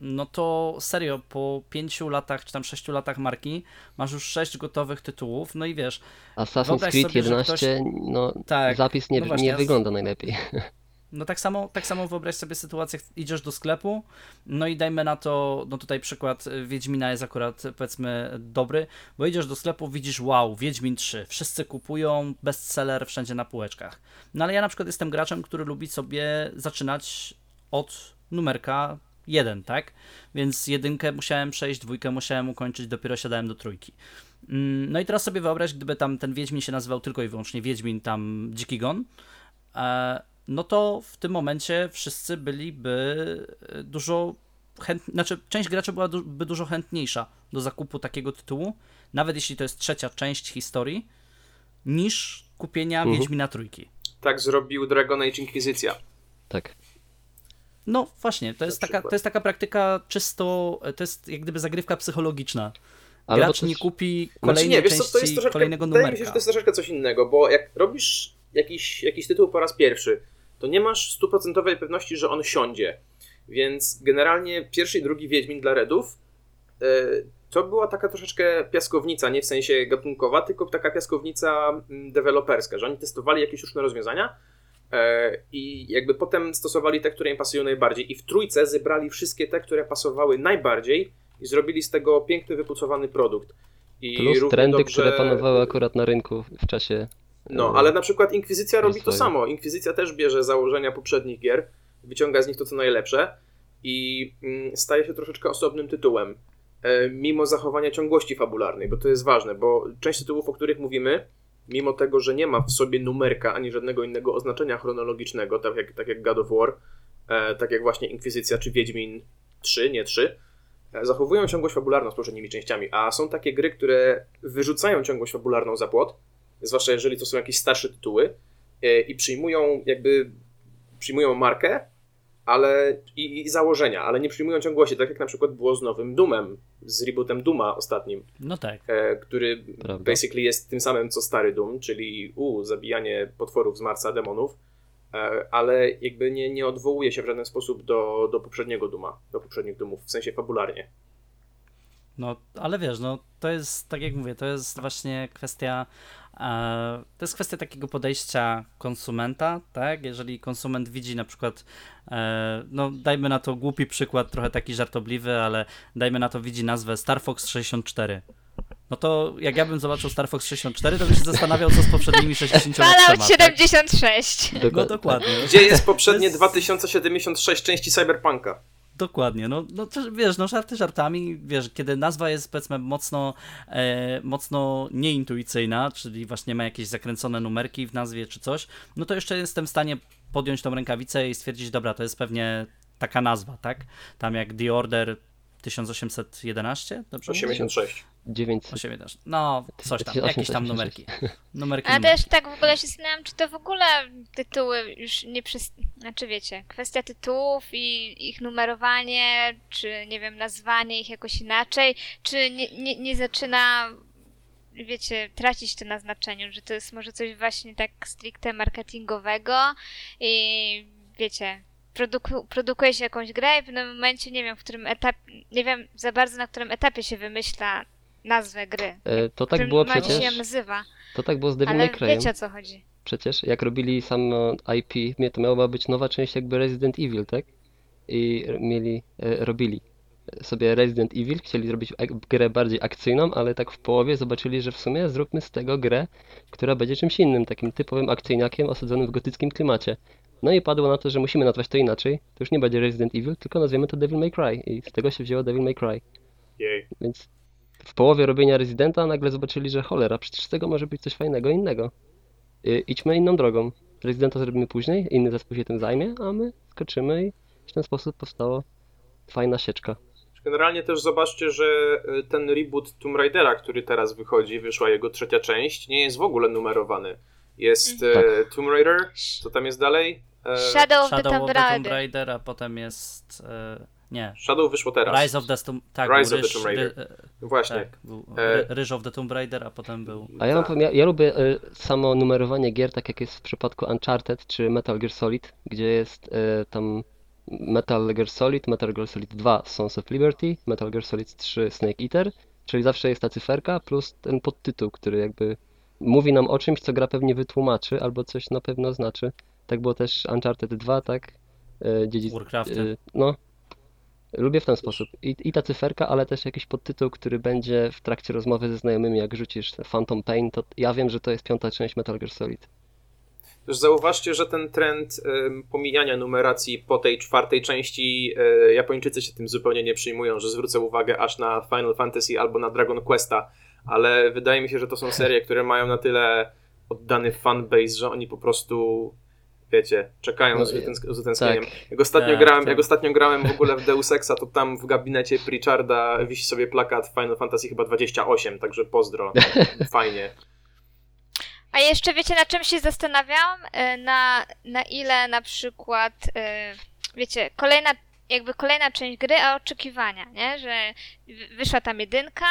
no to serio, po 5 latach, czy tam 6 latach marki, masz już 6 gotowych tytułów, no i wiesz, Assassin's Creed sobie, że 11, no tak, zapis nie, no właśnie, nie wygląda najlepiej. No tak samo, tak samo wyobraź sobie sytuację, idziesz do sklepu, no i dajmy na to, no tutaj przykład y, Wiedźmina jest akurat powiedzmy dobry, bo idziesz do sklepu, widzisz wow, Wiedźmin 3, wszyscy kupują, bestseller wszędzie na półeczkach. No ale ja na przykład jestem graczem, który lubi sobie zaczynać od numerka 1, tak? Więc jedynkę musiałem przejść, dwójkę musiałem ukończyć, dopiero siadałem do trójki. Mm, No i teraz sobie wyobraź, gdyby tam ten Wiedźmin się nazywał tylko i wyłącznie Wiedźmin tam Dziki Gon, e, no to w tym momencie wszyscy byliby e, dużo chętni, znaczy część graczy byłaby dużo chętniejsza do zakupu takiego tytułu, nawet jeśli to jest trzecia część historii, niż kupienia Mhm. Wiedźmina trójki. Tak zrobił Dragon Age Inquisicja. Tak. No właśnie, to jest, taka, to jest taka praktyka czysto, to jest jak gdyby zagrywka psychologiczna. Ale gracz bo nie też- kupi Znaczy kolejnej nie, wiesz co, to części jest troszeczkę, kolejnego wydaje numerka. mi się, że to jest troszeczkę coś innego, bo jak robisz jakiś, jakiś tytuł po raz pierwszy, to nie masz stuprocentowej pewności, że on siądzie. Więc generalnie pierwszy i drugi Wiedźmin dla Redów e, to była taka troszeczkę piaskownica, nie w sensie gatunkowa, tylko taka piaskownica mm, deweloperska, że oni testowali jakieś różne rozwiązania i jakby potem stosowali te, które im pasują najbardziej. I w trójce zebrali wszystkie te, które pasowały najbardziej i zrobili z tego piękny, wypucowany produkt. I Plus trendy, dobrze- które panowały akurat na rynku w czasie. no, e, ale na przykład Inkwizycja robi to samo. Inkwizycja też bierze założenia poprzednich gier, wyciąga z nich to, co najlepsze i mm, staje się troszeczkę osobnym tytułem, e, mimo zachowania ciągłości fabularnej, bo to jest ważne, bo część tytułów, o których mówimy, mimo tego, że nie ma w sobie numerka ani żadnego innego oznaczenia chronologicznego, tak jak, tak jak God of War, e, tak jak właśnie Inkwizycja czy Wiedźmin 3, nie 3, e, zachowują ciągłość fabularną z poprzednimi częściami, a są takie gry, które wyrzucają ciągłość fabularną za płot, zwłaszcza jeżeli to są jakieś starsze tytuły e, i przyjmują jakby przyjmują markę, ale i, i założenia, ale nie przyjmują ciągłości, tak jak na przykład było z nowym Doomem, z rebootem Dooma ostatnim, No tak. e, który Prawda. basically jest tym samym co stary Doom, czyli u, zabijanie potworów z Marsa, demonów, e, ale jakby nie, nie odwołuje się w żaden sposób do, do poprzedniego Dooma, do poprzednich Doomów, w sensie fabularnie. No, ale wiesz, no to jest, tak jak mówię, to jest właśnie kwestia, to jest kwestia takiego podejścia konsumenta, tak? Jeżeli konsument widzi na przykład, e, no dajmy na to głupi przykład, trochę taki żartobliwy, ale dajmy na to widzi nazwę Star Fox 64. No to jak ja bym zobaczył Star Fox 64, to bym się zastanawiał, co z poprzednimi 63. Fallout tak? 76. No Dokładnie. dokładnie. Gdzie jest poprzednie jest- 2076 części Cyberpunka? Dokładnie, no, no to, wiesz, no żarty żartami, wiesz, kiedy nazwa jest powiedzmy mocno, e, mocno nieintuicyjna, czyli właśnie ma jakieś zakręcone numerki w nazwie czy coś, no to jeszcze jestem w stanie podjąć tą rękawicę i stwierdzić, dobra, to jest pewnie taka nazwa, tak? Tam jak The Order 1811, dobrze? mówię? 86. 900. 811. No, coś tam, jakieś tam 886. numerki. Numerki, numerki. też tak w ogóle się zastanawiam, czy to w ogóle tytuły już nie przez... Znaczy wiecie, kwestia tytułów i ich numerowanie, czy nie wiem, nazwanie ich jakoś inaczej, czy nie, nie, nie zaczyna, wiecie, tracić to na znaczeniu, że to jest może coś właśnie tak stricte marketingowego i wiecie, produku, produkuje się jakąś grę i w pewnym momencie nie wiem, w którym etapie, nie wiem za bardzo na którym etapie się wymyśla nazwę gry. E, To tak było momencie się przecież. nazywa. To tak było z Devil Ale May Cry'em. wiecie o co chodzi. Przecież jak robili samo IP, to miała być nowa część jakby Resident Evil, tak? I mieli, e, robili sobie Resident Evil, chcieli zrobić grę bardziej akcyjną, ale tak w połowie zobaczyli, że w sumie zróbmy z tego grę, która będzie czymś innym, takim typowym akcyjniakiem osadzonym w gotyckim klimacie. No i padło na to, że musimy nazwać to inaczej. To już nie będzie Resident Evil, tylko nazwiemy to Devil May Cry i z tego się wzięło Devil May Cry. Jej. Więc w połowie robienia Residenta nagle zobaczyli, że cholera, przecież z tego może być coś fajnego, innego. I, idźmy inną drogą. Residenta zrobimy później, inny zespół się tym zajmie, a my skoczymy i w ten sposób powstała fajna sieczka. Generalnie też zobaczcie, że y, ten reboot Tomb Raidera, który teraz wychodzi, wyszła jego trzecia część, nie jest w ogóle numerowany. Jest Mhm. e, Tomb Raider, co tam jest dalej? E, Shadow of the Shadow Tomb of the Tomb Raider. Raider, a potem jest, e, nie, Shadow wyszło teraz. Rise of the Tomb, tak, Rise of the Tomb Raider. Ry- e, Właśnie. Tak, był E, Ry- Ryż of the Tomb Raider, a potem był... A ja, Tak. powiem, ja, ja lubię e, samo numerowanie gier, tak jak jest w przypadku Uncharted czy Metal Gear Solid, gdzie jest e, tam Metal Gear Solid, Metal Gear Solid 2 Sons of Liberty, Metal Gear Solid 3 Snake Eater, czyli zawsze jest ta cyferka plus ten podtytuł, który jakby mówi nam o czymś, co gra pewnie wytłumaczy albo coś na pewno znaczy. Tak było też Uncharted 2, tak? Dziedzic... Warcraftie. e, No. Lubię w ten sposób. I, I ta cyferka, ale też jakiś podtytuł, który będzie w trakcie rozmowy ze znajomymi, jak rzucisz Phantom Pain, to ja wiem, że to jest piąta część Metal Gear Solid. Też zauważcie, że ten trend pomijania numeracji po tej czwartej części e, Japończycy się tym zupełnie nie przyjmują, że zwrócę uwagę aż na Final Fantasy albo na Dragon Questa, ale wydaje mi się, że to są serie, które mają na tyle oddany fanbase, że oni po prostu wiecie, czekają No, z, utęsknieniem. tak. Jak ostatnio, Tak, grałem, tak. jak ostatnio grałem w ogóle w Deus Exa, to tam w gabinecie Pritcharda wisi sobie plakat Final Fantasy chyba 28, także pozdro, fajnie. A jeszcze wiecie, na czym się zastanawiam? E, Na, na ile na przykład, e, wiecie, kolejna, jakby kolejna część gry, a oczekiwania, nie? Że wyszła tam jedynka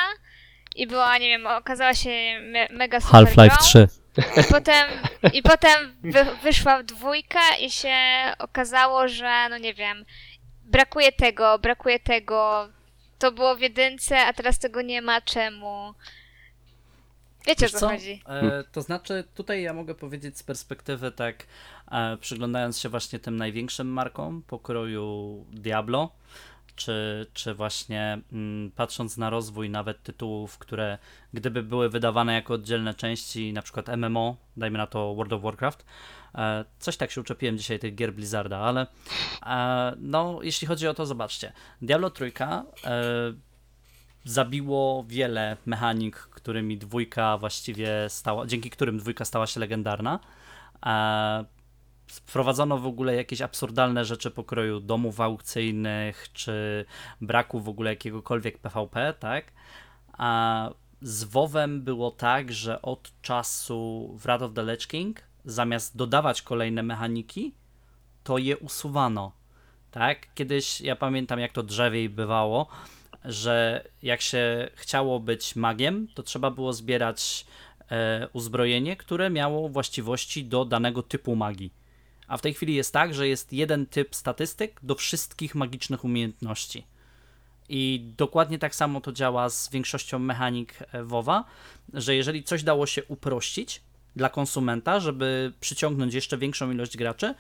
i była, nie wiem, okazała się me mega super Half-Life grą. 3. I potem, i potem wy, wyszła dwójka i się okazało, że no nie wiem, brakuje tego, brakuje tego. To było w jedynce, a teraz tego nie ma, czemu? Wiecie Wiesz o co, co? chodzi. E, to znaczy, tutaj ja mogę powiedzieć z perspektywy tak, e, przyglądając się właśnie tym największym markom pokroju Diablo, czy, czy właśnie mm, patrząc na rozwój nawet tytułów, które gdyby były wydawane jako oddzielne części, na przykład MMO, dajmy na to World of Warcraft, e, coś tak się uczepiłem dzisiaj tych gier Blizzarda, ale e, no, jeśli chodzi o to, zobaczcie, Diablo trójka e, zabiło wiele mechanik, którymi dwójka właściwie stała, dzięki którym dwójka stała się legendarna. Wprowadzono w ogóle jakieś absurdalne rzeczy pokroju domów aukcyjnych, czy braku w ogóle jakiegokolwiek PvP, tak? A z WoWem było tak, że od czasu Wrath of the Lich King, zamiast dodawać kolejne mechaniki, to je usuwano. Tak? Kiedyś ja pamiętam, jak to drzewiej bywało, że jak się chciało być magiem, to trzeba było zbierać e, uzbrojenie, które miało właściwości do danego typu magii. A w tej chwili jest tak, że jest jeden typ statystyk do wszystkich magicznych umiejętności. I dokładnie tak samo to działa z większością mechanik e, WoWa, że jeżeli coś dało się uprościć dla konsumenta, żeby przyciągnąć jeszcze większą ilość graczy,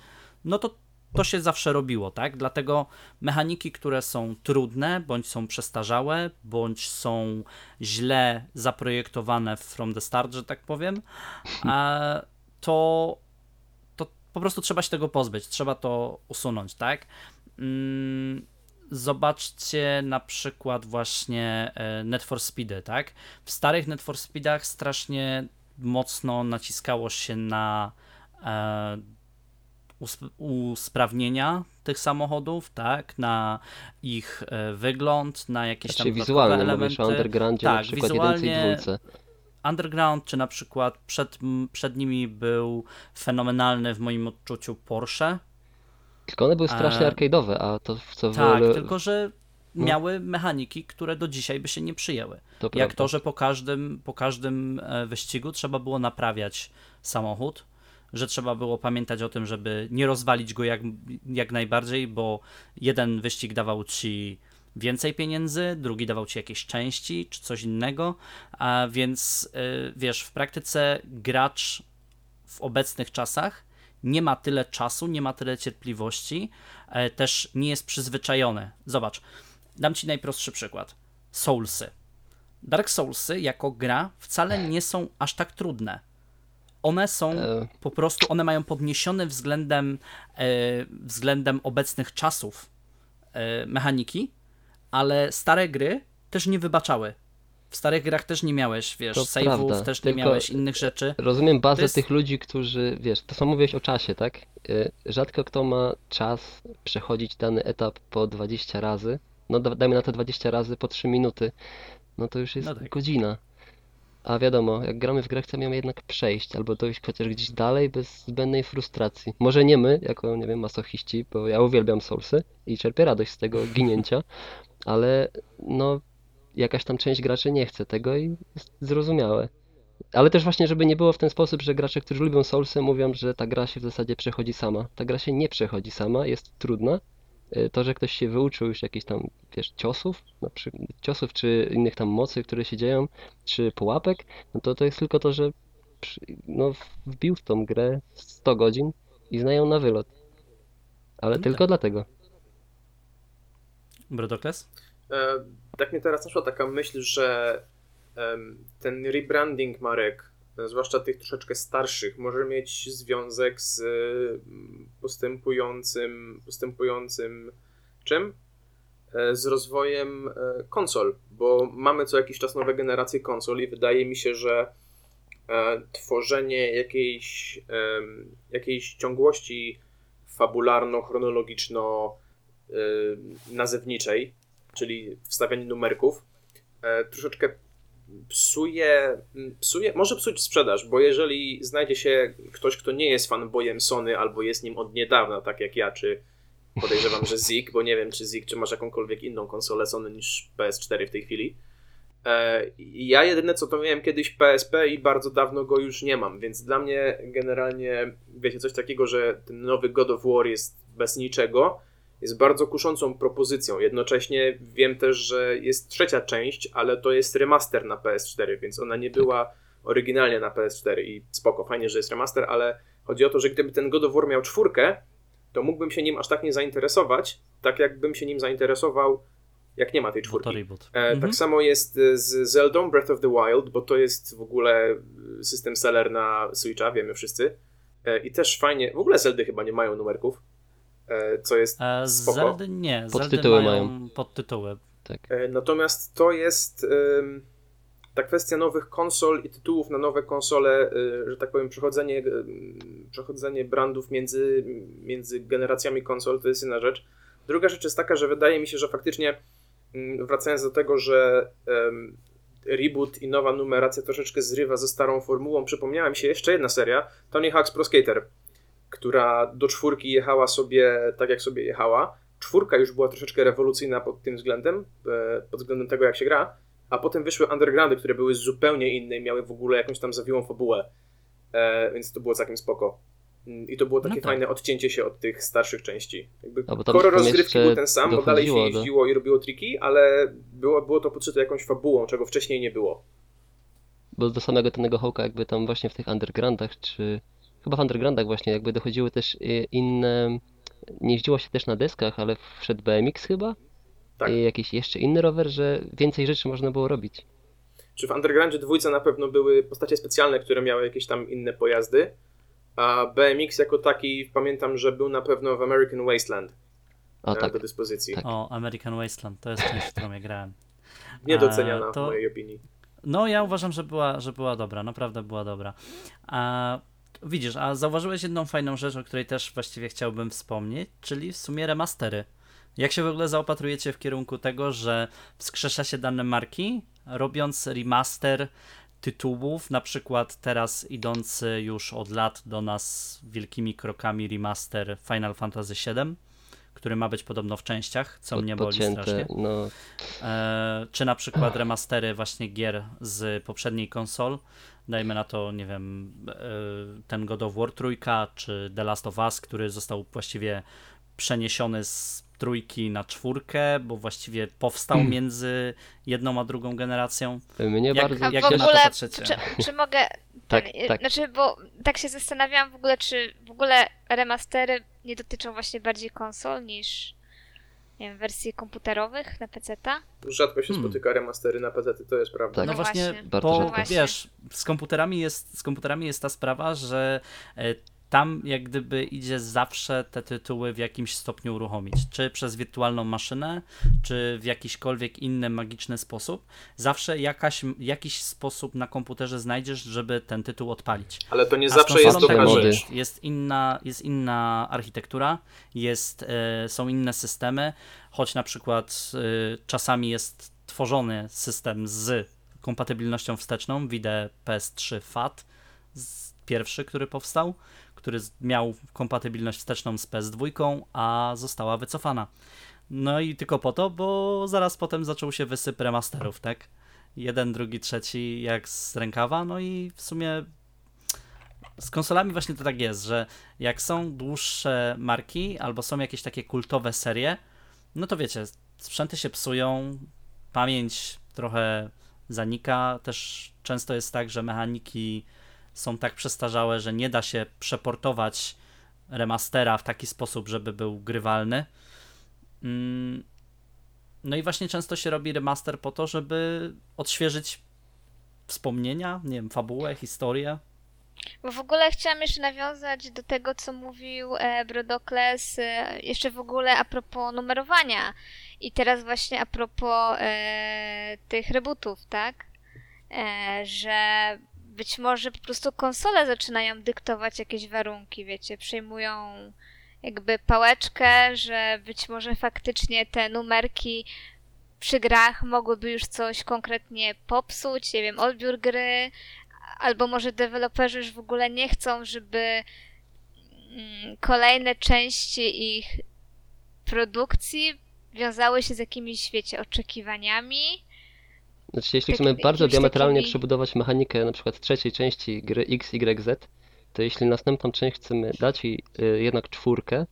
no to to się zawsze robiło, tak? Dlatego mechaniki, które są trudne, bądź są przestarzałe, bądź są źle zaprojektowane from the start, że tak powiem, to po prostu trzeba się tego pozbyć, trzeba to usunąć, tak? Mm, Zobaczcie na przykład właśnie e, Net for Speedy, tak? W starych Net for Speedach strasznie mocno naciskało się na e, usp- usprawnienia tych samochodów, tak, na ich e, wygląd, na jakieś tam Znaczy dodatkowe wizualnie elementy. mówisz o Undergroundzie na Tak, przykład jedynce i wizualnie- dwójce. Underground, czy na przykład przed, przed nimi był fenomenalny w moim odczuciu Porsche. Tylko one były strasznie A- arcade'owe, a to w co Tak, wolę... tylko że no. miały mechaniki, które do dzisiaj by się nie przyjęły. to Jak prawda. to, że po każdym, po każdym e, wyścigu trzeba było naprawiać samochód, że trzeba było pamiętać o tym, żeby nie rozwalić go jak, jak najbardziej, bo jeden wyścig dawał ci więcej pieniędzy, drugi dawał ci jakieś części czy coś innego, a więc e, wiesz, w praktyce gracz w obecnych czasach nie ma tyle czasu, nie ma tyle cierpliwości, e, też nie jest przyzwyczajony. Zobacz, dam ci najprostszy przykład. Soulsy. Dark Soulsy jako gra wcale nie są aż tak trudne. One są E, po prostu, one mają podniesione względem, e, względem obecnych czasów mechaniki, ale stare gry też nie wybaczały. W starych grach też nie miałeś, wiesz, To save'ów, prawda, też nie miałeś innych rzeczy. Rozumiem bazę jest- tych ludzi, którzy, wiesz, to co mówiłeś o czasie, tak? Y, Rzadko kto ma czas przechodzić dany etap po 20 razy. No da- dajmy na to 20 razy po 3 minuty. No to już jest No tak. godzina. A wiadomo, jak gramy w grę, chcemy ją jednak przejść albo dojść chociaż gdzieś dalej bez zbędnej frustracji. Może nie my, jako, nie wiem, masochiści, bo ja uwielbiam Soulsy i czerpię radość z tego ginięcia, ale no jakaś tam część graczy nie chce tego i jest zrozumiałe. Ale też właśnie, żeby nie było w ten sposób, że gracze, którzy lubią Soulsy mówią, że ta gra się w zasadzie przechodzi sama. Ta gra się nie przechodzi sama, jest trudna. Y, To, że ktoś się wyuczył już jakichś tam, wiesz, ciosów, na przykład ciosów czy innych tam mocy, które się dzieją, czy pułapek, no to to jest tylko to, że no, wbił w tą grę 100 godzin i znają na wylot. Ale No tylko tak. dlatego. Brodokles? E, tak mnie teraz naszła taka myśl, że em, ten rebranding marek, e, zwłaszcza tych troszeczkę starszych, może mieć związek z mm, postępującym, postępującym czym? E, Z rozwojem e, konsol, bo mamy co jakiś czas nowe generacje konsol i wydaje mi się, że e, tworzenie jakiejś, jakiejś ciągłości fabularno-chronologiczno nazewniczej, czyli wstawianie numerków, e, troszeczkę psuje, psuje, może psuć sprzedaż, bo jeżeli znajdzie się ktoś, kto nie jest fanboyem Sony albo jest nim od niedawna, tak jak ja, czy podejrzewam, że Zik, bo nie wiem, czy Zik, czy masz jakąkolwiek inną konsolę Sony niż PS4 w tej chwili, E, ja jedyne co to miałem kiedyś PSP i bardzo dawno go już nie mam, więc dla mnie generalnie, wiecie, coś takiego, że ten nowy God of War jest bez niczego, jest bardzo kuszącą propozycją. Jednocześnie wiem też, że jest trzecia część, ale to jest remaster na PS4, więc ona nie była oryginalnie na PS4 i spoko, fajnie, że jest remaster, ale chodzi o to, że gdyby ten God of War miał czwórkę, to mógłbym się nim aż tak nie zainteresować, tak jakbym się nim zainteresował, jak nie ma tej czwórki. E, Mhm. Tak samo jest e, z Zeldą Breath of the Wild, bo to jest w ogóle e, system seller na Switcha, wiemy wszyscy. E, I też fajnie, w ogóle Zeldy chyba nie mają numerków, co jest E, spoko. Zeldy nie, Zeldy Podtytuły mają, mają. podtytuły. Tak. E, Natomiast to jest ta kwestia nowych konsol i tytułów na nowe konsole, e, że tak powiem, przechodzenie, przechodzenie brandów między, między generacjami konsol to jest jedna rzecz. Druga rzecz jest taka, że wydaje mi się, że faktycznie mm, wracając do tego, że reboot i nowa numeracja troszeczkę zrywa ze starą formułą, przypomniała mi się jeszcze jedna seria, Tony Hawk's Pro Skater, która do czwórki jechała sobie tak, jak sobie jechała. Czwórka już była troszeczkę rewolucyjna pod tym względem, e, pod względem tego, jak się gra, a potem wyszły undergroundy, które były zupełnie inne i miały w ogóle jakąś tam zawiłą fabułę, e, więc to było całkiem spoko. Mm, I to było takie No tak. fajne odcięcie się od tych starszych części. Jakby core tam rozgrywki był ten sam, bo dalej się dochodziło do- jeździło i robiło triki, ale było, było to podszyte jakąś fabułą, czego wcześniej nie było. Bo do samego Tonego Hawka jakby tam właśnie w tych undergroundach, czy chyba w undergroundach właśnie jakby dochodziły też y, inne, nie jeździło się też na deskach, ale wszedł BMX chyba Tak. i jakiś jeszcze inny rower, że więcej rzeczy można było robić. Czy w Undergroundzie dwójce na pewno były postacie specjalne, które miały jakieś tam inne pojazdy, a BMX jako taki pamiętam, że był na pewno w American Wasteland O tak, do dyspozycji. Tak. O, American Wasteland, to jest część, w którą ja grałem. Niedoceniana to- w mojej opinii. No, ja uważam, że była, że była dobra, naprawdę była dobra. A widzisz, a zauważyłeś jedną fajną rzecz, o której też właściwie chciałbym wspomnieć, czyli w sumie remastery. Jak się w ogóle zaopatrujecie w kierunku tego, że wskrzesza się dane marki, robiąc remaster tytułów, na przykład teraz idący już od lat do nas wielkimi krokami remaster Final Fantasy VII, który ma być podobno w częściach, co pod- mnie boli podcięte, strasznie. no E, czy na przykład remastery właśnie gier z poprzedniej konsol. Dajmy na to, nie wiem, e, ten God of War trójka, czy The Last of Us, który został właściwie przeniesiony z trójki na czwórkę, bo właściwie powstał między jedną a drugą generacją. mnie Jak- bardzo A jak w wy na to ogóle, patrzycie? czy, czy mogę... Tak, tak. Znaczy, bo tak się zastanawiałam w ogóle, czy w ogóle remastery nie dotyczą właśnie bardziej konsol niż nie wiem, wersji komputerowych na PC-ta? Rzadko się Hmm. spotyka remastery na PC, to jest prawda. Tak. No No właśnie, właśnie. Bardzo bo rzadko. wiesz, z komputerami jest, z komputerami jest ta sprawa, że e, tam jak gdyby idzie zawsze te tytuły w jakimś stopniu uruchomić. Czy przez wirtualną maszynę, czy w jakiśkolwiek inny magiczny sposób. Zawsze jakaś, jakiś sposób na komputerze znajdziesz, żeby ten tytuł odpalić. Ale to nie A zawsze jest dobra rzecz. jest. Inna, jest inna architektura, jest, e, są inne systemy, choć na przykład e, czasami jest tworzony system z kompatybilnością wsteczną, widzę PS3 FAT, pierwszy, który powstał, który miał kompatybilność wsteczną z PS2, a została wycofana. No i tylko po to, bo zaraz potem zaczął się wysyp remasterów, tak? Jeden, drugi, trzeci, jak z rękawa, no i w sumie z konsolami właśnie to tak jest, że jak są dłuższe marki albo są jakieś takie kultowe serie, no to wiecie, sprzęty się psują, pamięć trochę zanika. Też często jest tak, że mechaniki są tak przestarzałe, że nie da się przeportować remastera w taki sposób, żeby był grywalny. Mm, No i właśnie często się robi remaster po to, żeby odświeżyć wspomnienia, nie wiem, fabułę, historię. Bo w ogóle chciałam jeszcze nawiązać do tego, co mówił e, Brodokles, e, jeszcze w ogóle a propos numerowania. I teraz właśnie a propos e, tych rebootów, tak? E, że być może po prostu konsole zaczynają dyktować jakieś warunki, wiecie, przejmują jakby pałeczkę, że być może faktycznie te numerki przy grach mogłyby już coś konkretnie popsuć, nie wiem, odbiór gry, albo może deweloperzy już w ogóle nie chcą, żeby mm, kolejne części ich produkcji wiązały się z jakimiś, wiecie, oczekiwaniami. Znaczy, jeśli Tak, chcemy bardzo jakimiś diametralnie takimi- przebudować mechanikę na przykład trzeciej części gry X, Y, Z, to jeśli następną część chcemy dać i y, jednak czwórkę,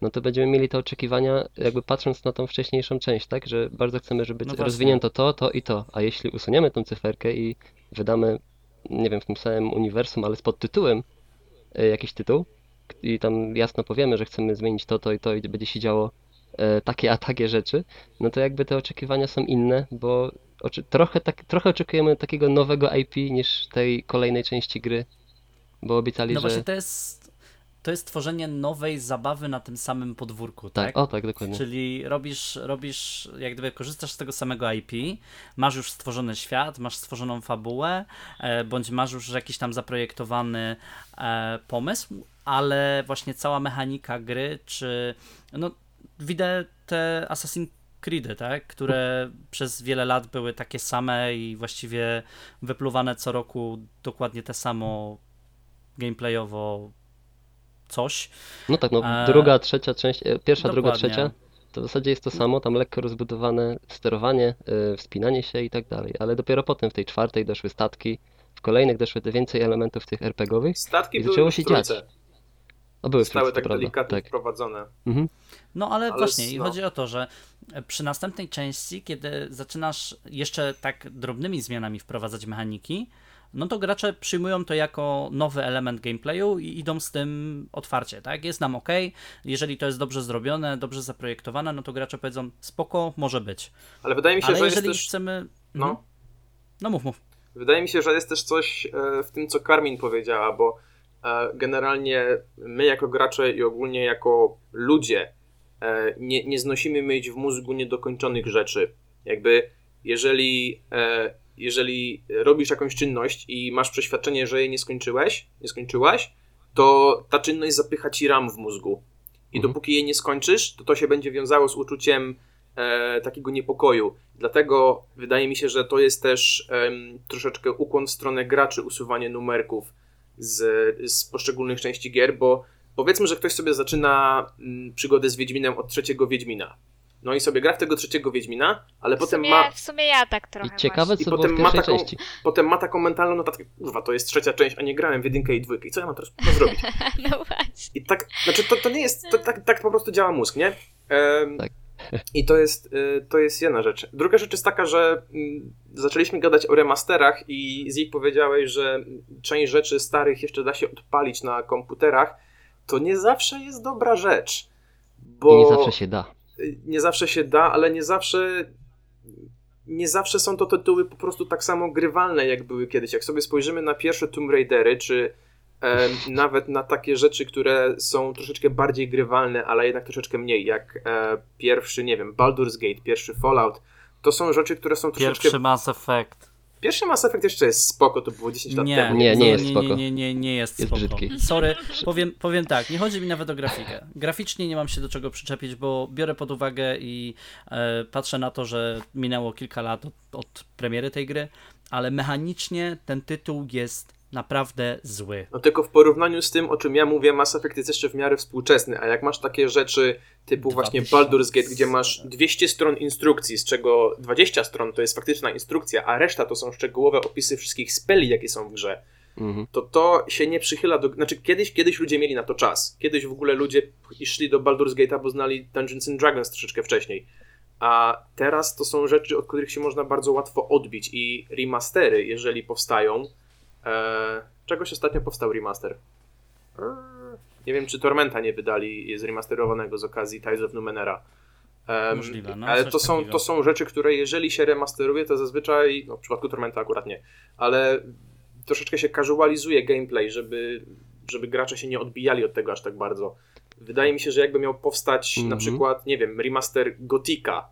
no to będziemy mieli te oczekiwania, jakby patrząc na tą wcześniejszą część, tak? Że bardzo chcemy, żeby No właśnie. rozwinięto to, to i to. A jeśli usuniemy tą cyferkę i wydamy, nie wiem, w tym samym uniwersum, ale z podtytułem y, jakiś tytuł i tam jasno powiemy, że chcemy zmienić to, to i to i będzie się działo e, takie a takie rzeczy, no to jakby te oczekiwania są inne, bo oczy, trochę, tak, trochę oczekujemy takiego nowego IP niż tej kolejnej części gry, bo obiecali, No że... właśnie to jest, to jest tworzenie nowej zabawy na tym samym podwórku, Tak, tak? o tak, dokładnie. Czyli robisz, robisz, jak gdyby korzystasz z tego samego IP, masz już stworzony świat, masz stworzoną fabułę, e, bądź masz już jakiś tam zaprojektowany e, pomysł, ale właśnie cała mechanika gry, czy no widzę te Assassin's Creedy, tak, które przez wiele lat były takie same i właściwie wypluwane co roku dokładnie te samo gameplayowo coś. No tak, no E, druga, trzecia część, e, pierwsza, druga, dokładnie. trzecia, to w zasadzie jest to samo, tam lekko rozbudowane sterowanie, e, wspinanie się i tak dalej, ale dopiero potem w tej czwartej doszły statki, w kolejnych doszły te więcej elementów tych RPGowych, Statki I były zaczęło się dziać. A były trójce, tak delikatnie tak. wprowadzone. Mhm. No ale, Ale właśnie, no. chodzi o to, że przy następnej części, kiedy zaczynasz jeszcze tak drobnymi zmianami wprowadzać mechaniki, no to gracze przyjmują to jako nowy element gameplayu i idą z tym otwarcie, tak? Jest nam ok, jeżeli to jest dobrze zrobione, dobrze zaprojektowane, no to gracze powiedzą spoko, może być. Ale wydaje mi się, Ale że jest jeżeli też... chcemy... No. Mhm. No mów, mów. Wydaje mi się, że jest też coś e, w tym, co Karmin powiedziała, bo e, generalnie my jako gracze i ogólnie jako ludzie e, nie, nie znosimy mieć w mózgu niedokończonych rzeczy. Jakby jeżeli, e, jeżeli robisz jakąś czynność i masz przeświadczenie, że jej nie skończyłeś, nie skończyłaś, to ta czynność zapycha ci ram w mózgu. I Mhm. dopóki jej nie skończysz, to to się będzie wiązało z uczuciem e, takiego niepokoju. Dlatego wydaje mi się, że to jest też em, troszeczkę ukłon w stronę graczy, usuwanie numerków z, z poszczególnych części gier, bo powiedzmy, że ktoś sobie zaczyna mm, przygodę z Wiedźminem od trzeciego Wiedźmina. No i sobie gra w tego trzeciego Wiedźmina, ale W potem sumie, ma, w sumie ja tak trochę I ciekawe, I co było potem ma taką- części. potem ma taką mentalną notatkę, kurwa, to jest trzecia część, a nie grałem w jedynkę i dwójkę. I co ja mam teraz po zrobić? No właśnie. I tak, znaczy to, to nie jest, to, tak, tak po prostu działa mózg, nie? Tak. I to jest, y, to jest jedna rzecz. Druga rzecz jest taka, że mm, zaczęliśmy gadać o remasterach i z ich powiedziałeś, że część rzeczy starych jeszcze da się odpalić na komputerach. To nie zawsze jest dobra rzecz. Bo I nie zawsze się da. y, nie zawsze się da, ale nie zawsze nie zawsze są to tytuły po prostu tak samo grywalne, jak były kiedyś. Jak sobie spojrzymy na pierwsze Tomb Raidery, czy nawet na takie rzeczy, które są troszeczkę bardziej grywalne, ale jednak troszeczkę mniej, jak e, pierwszy, nie wiem, Baldur's Gate, pierwszy Fallout, to są rzeczy, które są troszeczkę... Pierwszy Mass Effect. Pierwszy Mass Effect jeszcze jest spoko, to było 10 lat Nie, temu. Nie, nie jest nie, spoko. Nie, nie, nie, nie jest, Jest spoko. brzydki. Sorry, powiem, powiem tak, nie chodzi mi nawet o grafikę. Graficznie nie mam się do czego przyczepić, bo biorę pod uwagę i e, patrzę na to, że minęło kilka lat od, od premiery tej gry, ale mechanicznie ten tytuł jest naprawdę zły. No tylko w porównaniu z tym, o czym ja mówię, Mass Effect jest jeszcze w miarę współczesny, a jak masz takie rzeczy typu właśnie 2000. Baldur's Gate, gdzie masz 200 stron instrukcji, z czego 20 stron to jest faktyczna instrukcja, a reszta to są szczegółowe opisy wszystkich speli, jakie są w grze, Mhm. to to się nie przychyla do... Znaczy kiedyś, kiedyś ludzie mieli na to czas. Kiedyś w ogóle ludzie szli do Baldur's Gate'a, bo znali Dungeons and Dragons troszeczkę wcześniej. A teraz to są rzeczy, od których się można bardzo łatwo odbić i remastery, jeżeli powstają... E, czegoś ostatnio powstał remaster. Eee, Nie wiem, czy Tormenta nie wydali zremasterowanego z okazji Tides of Numenera. Możliwe, no, ale to są, takiego. to są rzeczy, które jeżeli się remasteruje, to zazwyczaj, no w przypadku Tormenta akurat nie, ale troszeczkę się casualizuje gameplay, żeby, żeby gracze się nie odbijali od tego aż tak bardzo. Wydaje mi się, że jakby miał powstać na Mhm. przykład, nie wiem, remaster Gotika,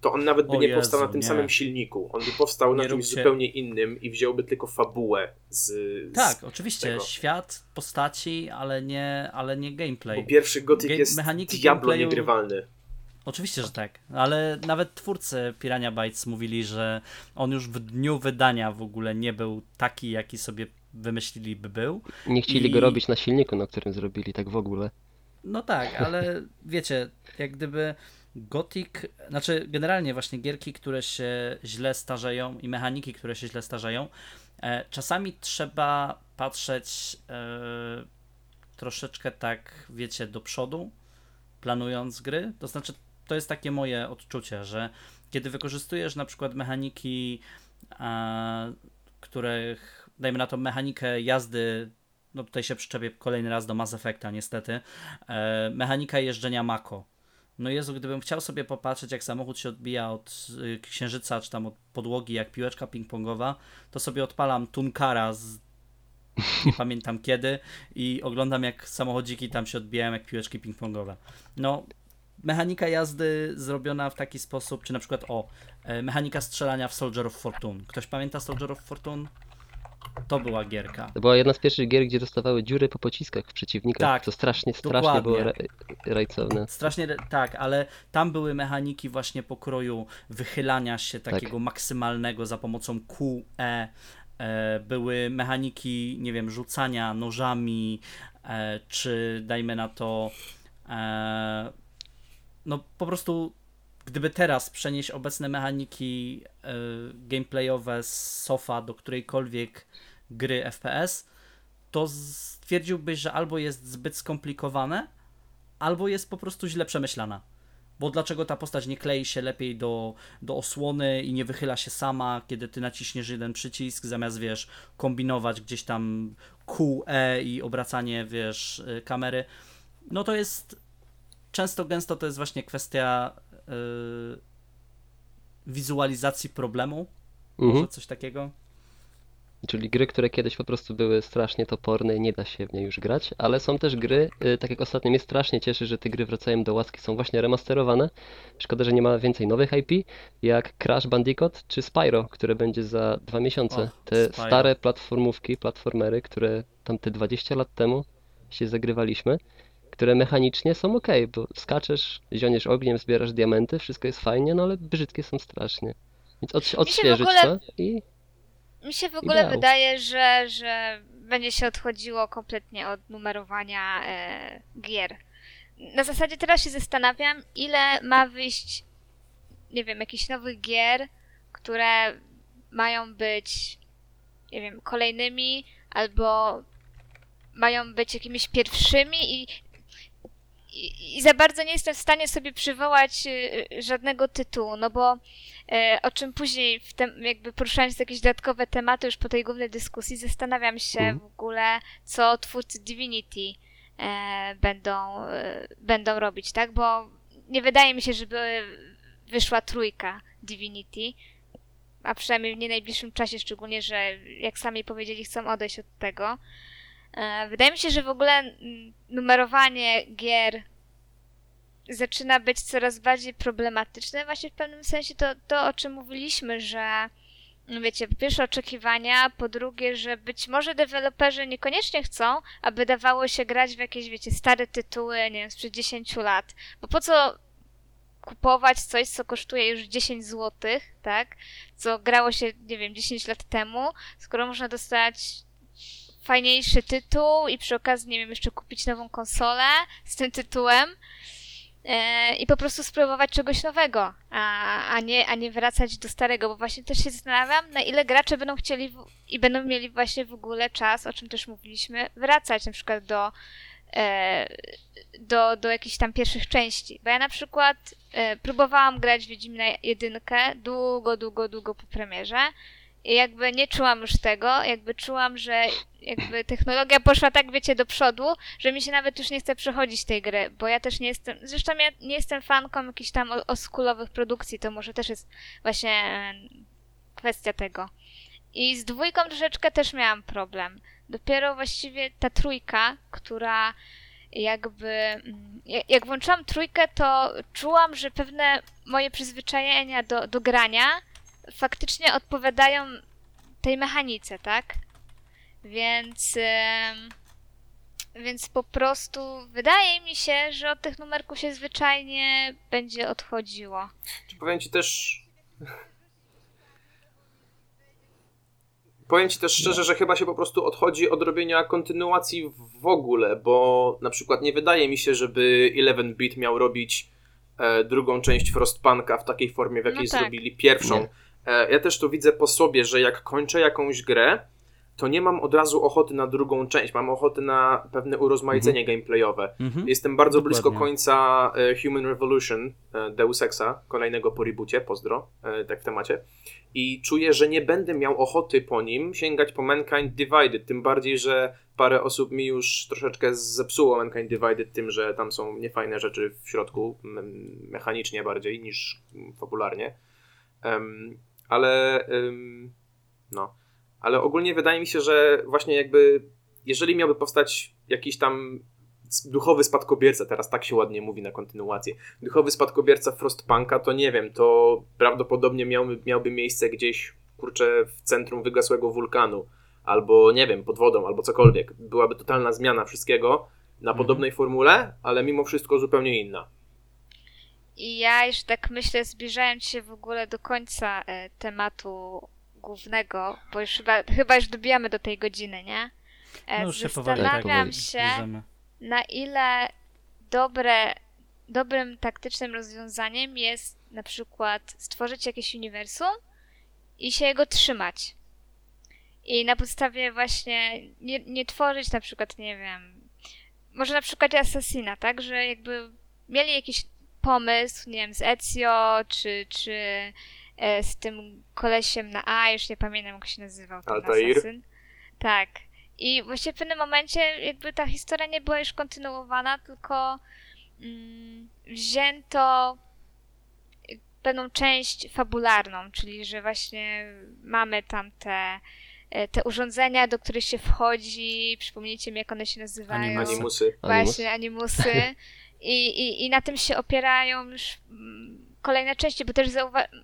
to on nawet by O nie Jezu, powstał na tym nie. samym silniku. On by powstał na Nie czymś róbcie- zupełnie innym i wziąłby tylko fabułę z. z Tak, oczywiście, tego. świat, postaci, ale nie, ale nie Bo gameplay. pierwszy Gothic Game- jest mechaniki diablo gameplayu- niegrywalny. Oczywiście, że tak, ale nawet twórcy Pirania Bytes mówili, że on już w dniu wydania w ogóle nie był taki, jaki sobie wymyślili by był. Nie chcieli I- go robić na silniku, na którym zrobili tak w ogóle. No tak, ale wiecie, jak gdyby Gothic, znaczy generalnie właśnie gierki, które się źle starzeją i mechaniki, które się źle starzeją, e, czasami trzeba patrzeć e, troszeczkę tak, wiecie, do przodu, planując gry. To znaczy, to jest takie moje odczucie, że kiedy wykorzystujesz na przykład mechaniki, których, dajmy na to mechanikę jazdy, no tutaj się przyczepię kolejny raz do Mass Effecta niestety, e, mechanika jeżdżenia Mako. No Jezu, gdybym chciał sobie popatrzeć, jak samochód się odbija od y, księżyca, czy tam od podłogi, jak piłeczka ping-pongowa, to sobie odpalam Tunkara z nie pamiętam kiedy i oglądam jak samochodziki tam się odbijają jak piłeczki ping-pongowe. No, mechanika jazdy zrobiona w taki sposób, czy na przykład o, e, mechanika strzelania w Soldier of Fortune. Ktoś pamięta Soldier of Fortune? To była gierka. To była jedna z pierwszych gier, gdzie dostawały dziury po pociskach w przeciwnikach. Tak, To strasznie, strasznie dokładnie. było ra- rajcowne. Strasznie, tak, ale tam były mechaniki właśnie pokroju wychylania się takiego maksymalnego za pomocą Q, E. E, były mechaniki, nie wiem, rzucania nożami, e, czy dajmy na to, e, no po prostu, gdyby teraz przenieść obecne mechaniki e, gameplayowe z sofa do którejkolwiek gry FPS, to stwierdziłbyś, że albo jest zbyt skomplikowane, albo jest po prostu źle przemyślana. Bo dlaczego ta postać nie klei się lepiej do, do osłony i nie wychyla się sama, kiedy ty naciśniesz jeden przycisk, zamiast wiesz, kombinować gdzieś tam Q, E i obracanie, wiesz, y, kamery. No to jest często, gęsto to jest właśnie kwestia wizualizacji problemu, Mhm. może coś takiego. Czyli gry, które kiedyś po prostu były strasznie toporne i nie da się w nie już grać, ale są też gry, y, tak jak ostatnio mnie strasznie cieszy, że te gry wracają do łaski, są właśnie remasterowane. Szkoda, że nie ma więcej nowych IP, jak Crash Bandicoot czy Spyro, które będzie za dwa miesiące. O, Te Spyro. stare platformówki, platformery, które tamte 20 lat temu się zagrywaliśmy, które mechanicznie są ok, bo skaczesz, zioniesz ogniem, zbierasz diamenty, wszystko jest fajnie, no ale brzydkie są strasznie. Więc odś- odświeżyć ogóle- to i Mi się w ogóle wydaje, że, że będzie się odchodziło kompletnie od numerowania e, gier. Na zasadzie teraz się zastanawiam, ile ma wyjść, nie wiem, jakichś nowych gier, które mają być, nie wiem, kolejnymi, albo mają być jakimiś pierwszymi i, i, i za bardzo nie jestem w stanie sobie przywołać y, żadnego tytułu, no bo e, o czym później, w tem, jakby poruszając jakieś dodatkowe tematy już po tej głównej dyskusji, zastanawiam się Mhm. w ogóle, co twórcy Divinity e, będą, e, będą robić, tak? Bo nie wydaje mi się, żeby wyszła trójka Divinity, a przynajmniej w nie najbliższym czasie, szczególnie, że jak sami powiedzieli, chcą odejść od tego. E, Wydaje mi się, że w ogóle mm, numerowanie gier zaczyna być coraz bardziej problematyczne. Właśnie w pewnym sensie to, to o czym mówiliśmy, że no wiecie, po pierwsze oczekiwania, po drugie, że być może deweloperzy niekoniecznie chcą, aby dawało się grać w jakieś, wiecie, stare tytuły, nie wiem, sprzed 10 lat. Bo po co kupować coś, co kosztuje już 10 zł, tak? Co grało się, nie wiem, 10 lat temu, skoro można dostać fajniejszy tytuł i przy okazji, nie wiem, jeszcze kupić nową konsolę z tym tytułem e, i po prostu spróbować czegoś nowego, a, a, nie, a nie wracać do starego, bo właśnie też się zastanawiam, na ile gracze będą chcieli w, i będą mieli właśnie w ogóle czas, o czym też mówiliśmy, wracać na przykład do, e, do, do jakichś tam pierwszych części. Bo ja na przykład e, próbowałam grać w Wiedźmina jedynkę długo, długo, długo po premierze i jakby nie czułam już tego, jakby czułam, że jakby technologia poszła tak, wiecie, do przodu, że mi się nawet już nie chce przechodzić tej gry, bo ja też nie jestem, zresztą ja nie jestem fanką jakichś tam o- oldschoolowych produkcji, to może też jest właśnie kwestia tego. I z dwójką troszeczkę też miałam problem. Dopiero właściwie ta trójka, która jakby, mm, ja- jak włączyłam trójkę, to czułam, że pewne moje przyzwyczajenia do, do grania faktycznie odpowiadają tej mechanice, tak? Więc, em, więc po prostu wydaje mi się, że od tych numerków się zwyczajnie będzie odchodziło. Czy powiem ci też. Powiem ci też szczerze, że chyba się po prostu odchodzi od robienia kontynuacji w ogóle, bo na przykład nie wydaje mi się, żeby 11-bit miał robić e, drugą część Frostpunka w takiej formie, w jakiej No tak. zrobili pierwszą. Nie. E, ja też to widzę po sobie, że jak kończę jakąś grę, to nie mam od razu ochoty na drugą część, mam ochotę na pewne urozmaicenie gameplayowe. Mhm. Jestem bardzo blisko Dokładnie. końca e, Human Revolution e, Deus Exa, kolejnego po reboocie, pozdro, tak w temacie. I czuję, że nie będę miał ochoty po nim sięgać po Mankind Divided, tym bardziej, że parę osób mi już troszeczkę zepsuło Mankind Divided tym, że tam są niefajne rzeczy w środku, mechanicznie bardziej niż fabularnie. Ale em, no, ale ogólnie wydaje mi się, że właśnie jakby jeżeli miałby powstać jakiś tam duchowy spadkobierca, teraz tak się ładnie mówi na kontynuację, duchowy spadkobierca Frostpunka, to nie wiem, to prawdopodobnie miałby, miałby miejsce gdzieś, kurczę, w centrum wygasłego wulkanu, albo nie wiem, pod wodą, albo cokolwiek. Byłaby totalna zmiana wszystkiego na Mhm. podobnej formule, ale mimo wszystko zupełnie inna. I ja już tak myślę, zbliżając się w ogóle do końca e, tematu głównego, bo już chyba, chyba już dobijamy do tej godziny, nie? E, No tak Zastanawiam powoli się, na ile dobre, dobrym taktycznym rozwiązaniem jest na przykład stworzyć jakieś uniwersum i się jego trzymać. I na podstawie właśnie nie, nie tworzyć na przykład, nie wiem, może na przykład Assassina, tak, że jakby mieli jakiś pomysł, nie wiem, z Ezio, czy, czy e, z tym kolesiem na A, już nie pamiętam jak się nazywał ten Altair? asasyn. Tak. I właśnie w pewnym momencie jakby ta historia nie była już kontynuowana, tylko mm, wzięto pewną część fabularną, czyli że właśnie mamy tam te, e, te urządzenia, do których się wchodzi, przypomnijcie mi jak one się nazywają. Animusy. Animusy. Animus. Właśnie, animusy. I, i, I na tym się opierają już mm, kolejne części, bo też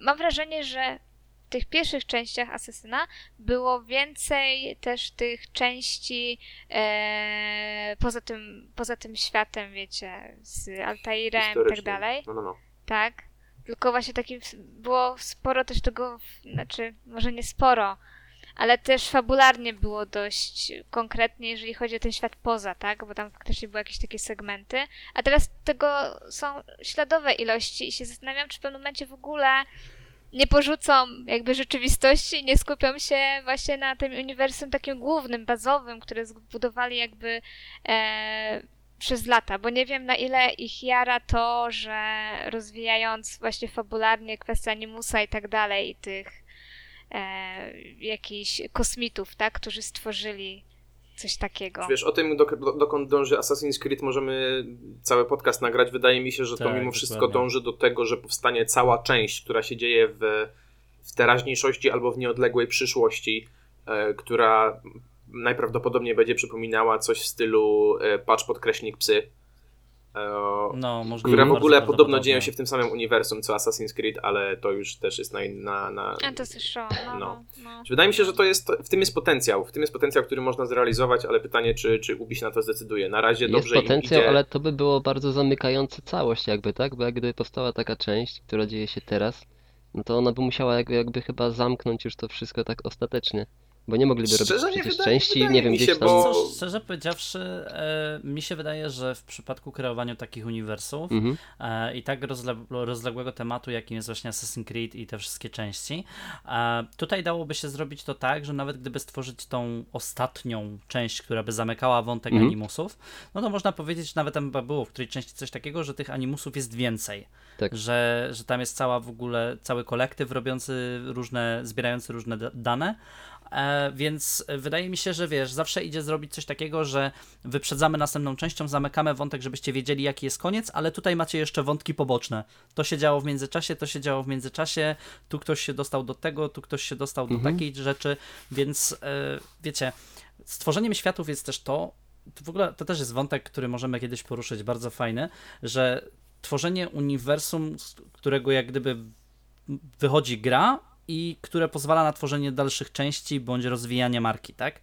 mam wrażenie, że w tych pierwszych częściach Asesyna było więcej też tych części e, poza, tym, poza tym światem, wiecie, z Altairem i tak dalej. No, no, no. Tak. Tylko właśnie taki w- było sporo też tego, znaczy może nie sporo, ale też fabularnie było dość konkretnie, jeżeli chodzi o ten świat poza, tak? Bo tam faktycznie były jakieś takie segmenty. A teraz tego są śladowe ilości i się zastanawiam, czy w pewnym momencie w ogóle nie porzucą jakby rzeczywistości nie skupią się właśnie na tym uniwersum takim głównym, bazowym, które zbudowali jakby e, przez lata, bo nie wiem na ile ich jara to, że rozwijając właśnie fabularnie kwestię animusa i tak dalej i tych e, jakichś kosmitów, tak, którzy stworzyli coś takiego. Wiesz, o tym, dok- do, dokąd dąży Assassin's Creed, możemy cały podcast nagrać. Wydaje mi się, że to Tak, mimo wszystko dokładnie. dąży do tego, że powstanie cała część, która się dzieje w, w teraźniejszości albo w nieodległej przyszłości, e, która najprawdopodobniej będzie przypominała coś w stylu e, patrz podkreśnik psy. E, No, może które w ogóle podobno dzieją się w tym samym uniwersum co Assassin's Creed, ale to już też jest na. na, na A to jest show, no, No. no. no. Wydaje mi się, że to jest, w tym jest potencjał. W tym jest potencjał, który można zrealizować, ale pytanie, czy, czy Ubi się na to zdecyduje. Na razie Jest dobrze im potencjał, idzie. ale to by było bardzo zamykające całość jakby, tak? Bo jak gdyby powstała taka część, która dzieje się teraz, no to ona by musiała jakby, jakby chyba zamknąć już to wszystko tak ostatecznie. Bo nie mogliby Szczerze robić nie przecież części, wydaje nie wiem, gdzieś się, tam... bo- szczerze powiedziawszy, e, mi się wydaje, że w przypadku kreowania takich uniwersów Mhm. e, i tak rozle- rozległego tematu, jakim jest właśnie Assassin's Creed i te wszystkie części, e, tutaj dałoby się zrobić to tak, że nawet gdyby stworzyć tą ostatnią część, która by zamykała wątek Mhm. animusów, no to można powiedzieć, że nawet tam było w której części coś takiego, że tych animusów jest więcej. Tak. Że, że tam jest cała w ogóle, cały kolektyw robiący różne, zbierający różne da- dane, więc wydaje mi się, że wiesz, zawsze idzie zrobić coś takiego, że wyprzedzamy następną częścią, zamykamy wątek, żebyście wiedzieli, jaki jest koniec, ale tutaj macie jeszcze wątki poboczne. To się działo w międzyczasie, to się działo w międzyczasie, tu ktoś się dostał do tego, tu ktoś się dostał do Mhm. takiej rzeczy, więc e, wiecie, stworzeniem światów jest też to, to w ogóle to też jest wątek, który możemy kiedyś poruszyć, bardzo fajny, że tworzenie uniwersum, z którego jak gdyby wychodzi gra i które pozwala na tworzenie dalszych części bądź rozwijanie marki, tak?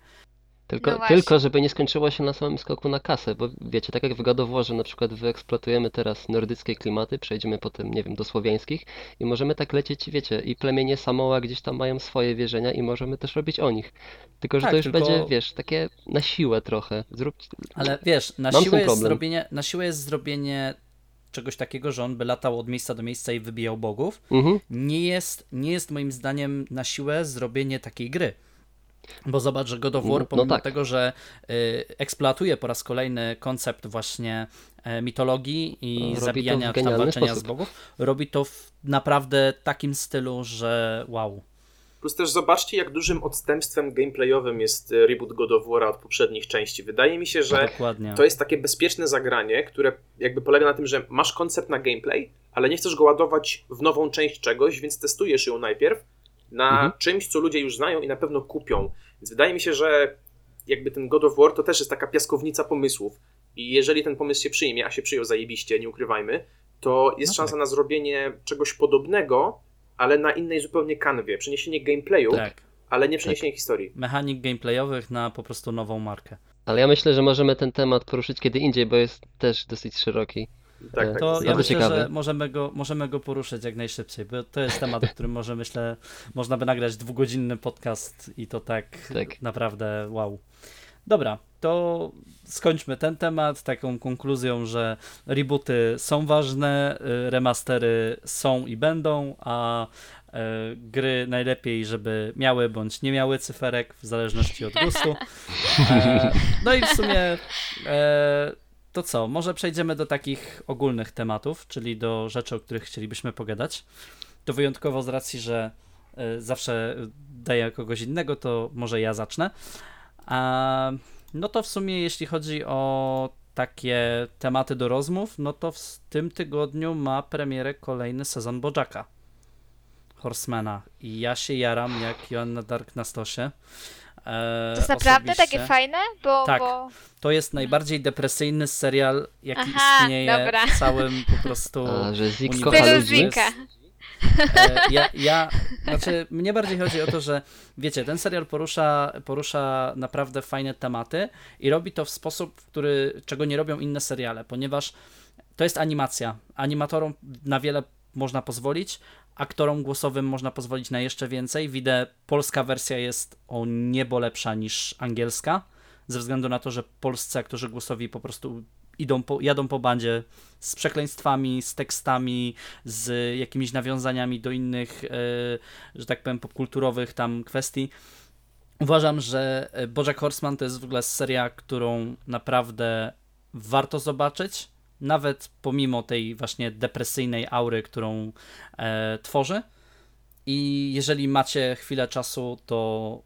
Tylko, No tylko żeby nie skończyło się na samym skoku na kasę, bo wiecie, tak jak w God of Warze na przykład wyeksploatujemy teraz nordyckie klimaty, przejdziemy potem, nie wiem, do słowiańskich i możemy tak lecieć, wiecie, i plemienie Samoa gdzieś tam mają swoje wierzenia i możemy też robić o nich. Tylko, że Tak, to już tylko- będzie, wiesz, takie na siłę trochę. Zrób... Ale wiesz, na Mam siłę, jest problem. zrobienie, na siłę jest zrobienie czegoś takiego, że on by latał od miejsca do miejsca i wybijał bogów, Mhm. nie jest, nie jest moim zdaniem na siłę zrobienie takiej gry. Bo zobacz, że God of War, No pomimo tak. tego, że y, eksploatuje po raz kolejny koncept właśnie e, mitologii i Robi zabijania tam walczenia z bogów, robi to w naprawdę takim stylu, że wow. Plus też zobaczcie, jak dużym odstępstwem gameplayowym jest e, reboot God of War od poprzednich części. Wydaje mi się, że Dokładnie. to jest takie bezpieczne zagranie, które jakby polega na tym, że masz koncept na gameplay, ale nie chcesz go ładować w nową część czegoś, więc testujesz ją najpierw na Mhm. czymś, co ludzie już znają i na pewno kupią. Więc wydaje mi się, że jakby ten God of War to też jest taka piaskownica pomysłów. I jeżeli ten pomysł się przyjmie, a się przyjął zajebiście, nie ukrywajmy, to jest No szansa tak. na zrobienie czegoś podobnego, ale na innej zupełnie kanwie. Przeniesienie gameplayu, Tak. ale nie przeniesienie historii. Mechanik gameplayowych na po prostu nową markę. Ale ja myślę, że możemy ten temat poruszyć kiedy indziej, bo jest też dosyć szeroki. Tak, tak. To ja myślę, ciekawe. że możemy go, możemy go poruszyć jak najszybciej, bo to jest temat, o którym może myślę, można by nagrać dwugodzinny podcast i to tak, Tak. naprawdę wow. Dobra, to skończmy ten temat taką konkluzją, że rebooty są ważne, y, remastery są i będą, a y, gry najlepiej, żeby miały bądź nie miały cyferek, w zależności od gustu. E, no i w sumie e, to co, może przejdziemy do takich ogólnych tematów, czyli do rzeczy, o których chcielibyśmy pogadać. To wyjątkowo z racji, że e, zawsze daję kogoś innego, to może ja zacznę. A, no to w sumie jeśli chodzi o takie tematy do rozmów, no to w tym tygodniu ma premierę kolejny sezon Bojacka. Horsemana. I ja się jaram jak Joanna Dark na stosie. E, To jest naprawdę osobiście. takie fajne, bo, Tak. bo To jest najbardziej depresyjny serial, jaki Aha, istnieje dobra. w całym po prostu. A, że uniwersum. E, ja, ja, znaczy, mnie bardziej chodzi o to, że wiecie, ten serial porusza, porusza naprawdę fajne tematy i robi to w sposób, który, czego nie robią inne seriale, ponieważ to jest animacja. Animatorom na wiele można pozwolić, aktorom głosowym można pozwolić na jeszcze więcej. Widzę, polska wersja jest o niebo lepsza niż angielska, ze względu na to, że polscy aktorzy głosowi po prostu idą po, jadą po bandzie z przekleństwami, z tekstami, z jakimiś nawiązaniami do innych, e, że tak powiem, popkulturowych tam kwestii. Uważam, że e, Bojack Horseman to jest w ogóle seria, którą naprawdę warto zobaczyć, nawet pomimo tej właśnie depresyjnej aury, którą e, tworzy. I jeżeli macie chwilę czasu, to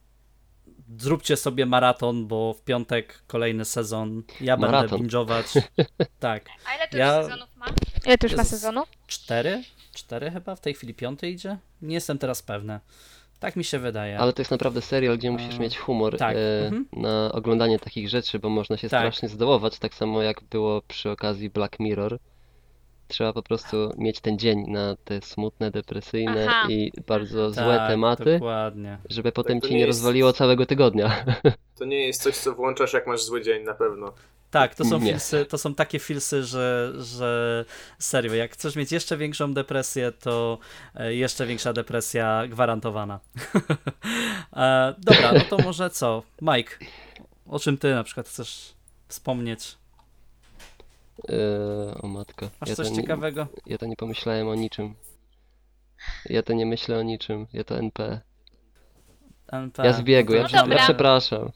zróbcie sobie maraton, bo w piątek kolejny sezon. Ja Maraton. będę binge'ować. Tak. A ile to Ja- już sezonów ma? Ile to już ma sezonu? Cztery? Cztery chyba? W tej chwili piąty idzie? Nie jestem teraz pewny. Tak mi się wydaje. Ale to jest naprawdę serial, gdzie musisz A, mieć humor tak, e, mhm. na oglądanie takich rzeczy, bo można się Tak. strasznie zdołować, tak samo jak było przy okazji Black Mirror. Trzeba po prostu mieć ten dzień na te smutne, depresyjne Aha. i bardzo złe tak, tematy, Dokładnie. żeby potem to ci nie nie jest- rozwaliło całego tygodnia. To nie jest coś, co włączasz, jak masz zły dzień, na pewno. Tak, to są Nie. filsy, to są takie filsy, że, że serio, jak chcesz mieć jeszcze większą depresję, to e, jeszcze większa depresja gwarantowana. e, dobra, no to może co? Mike, o czym ty na przykład chcesz wspomnieć? E, o matko. Masz Ja coś to nie, ciekawego? ja to nie pomyślałem o niczym. Ja to nie myślę o niczym. Ja to NP. NP. Ja zbiegł, ja, No prze- ja dobra. przepraszam.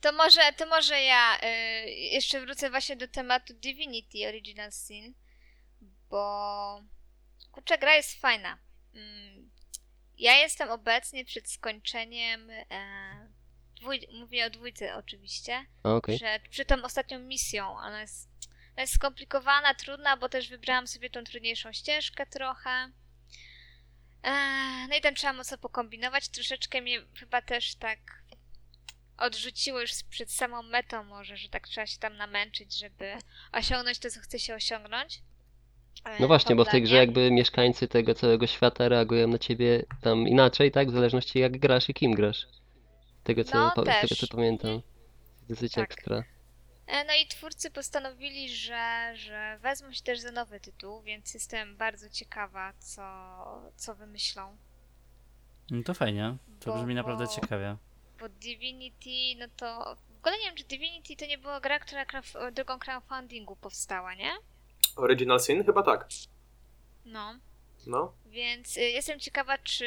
To może, to może ja y, jeszcze wrócę właśnie do tematu Divinity Original Sin, bo kurczę, gra jest fajna. Mm, Ja jestem obecnie przed skończeniem, e, dwój, mówię o dwójce oczywiście, A, Okej. przed, przed tą ostatnią misją. Ona jest skomplikowana, trudna, bo też wybrałam sobie tą trudniejszą ścieżkę trochę. Eee, No i tam trzeba mocno pokombinować. Troszeczkę mnie chyba też tak odrzuciło już przed samą metą może, że tak trzeba się tam namęczyć, żeby osiągnąć to, co chce się osiągnąć. E, No właśnie, bo w tej grze jakby mieszkańcy tego całego świata reagują na ciebie tam inaczej, tak? W zależności jak grasz i kim grasz. Tego co, No, z tego co pamiętam. Dosyć Tak. ekstra. E, No i twórcy postanowili, że, że wezmą się też za nowy tytuł, więc jestem bardzo ciekawa, co, co wymyślą. No to fajnie, to Bo- brzmi naprawdę bo- ciekawie. Bo Divinity, no to w ogóle nie wiem, czy Divinity to nie była gra, która crowd- drogą crowdfundingu powstała, nie? Original Sin? Chyba tak. No. No. Więc y, jestem ciekawa, czy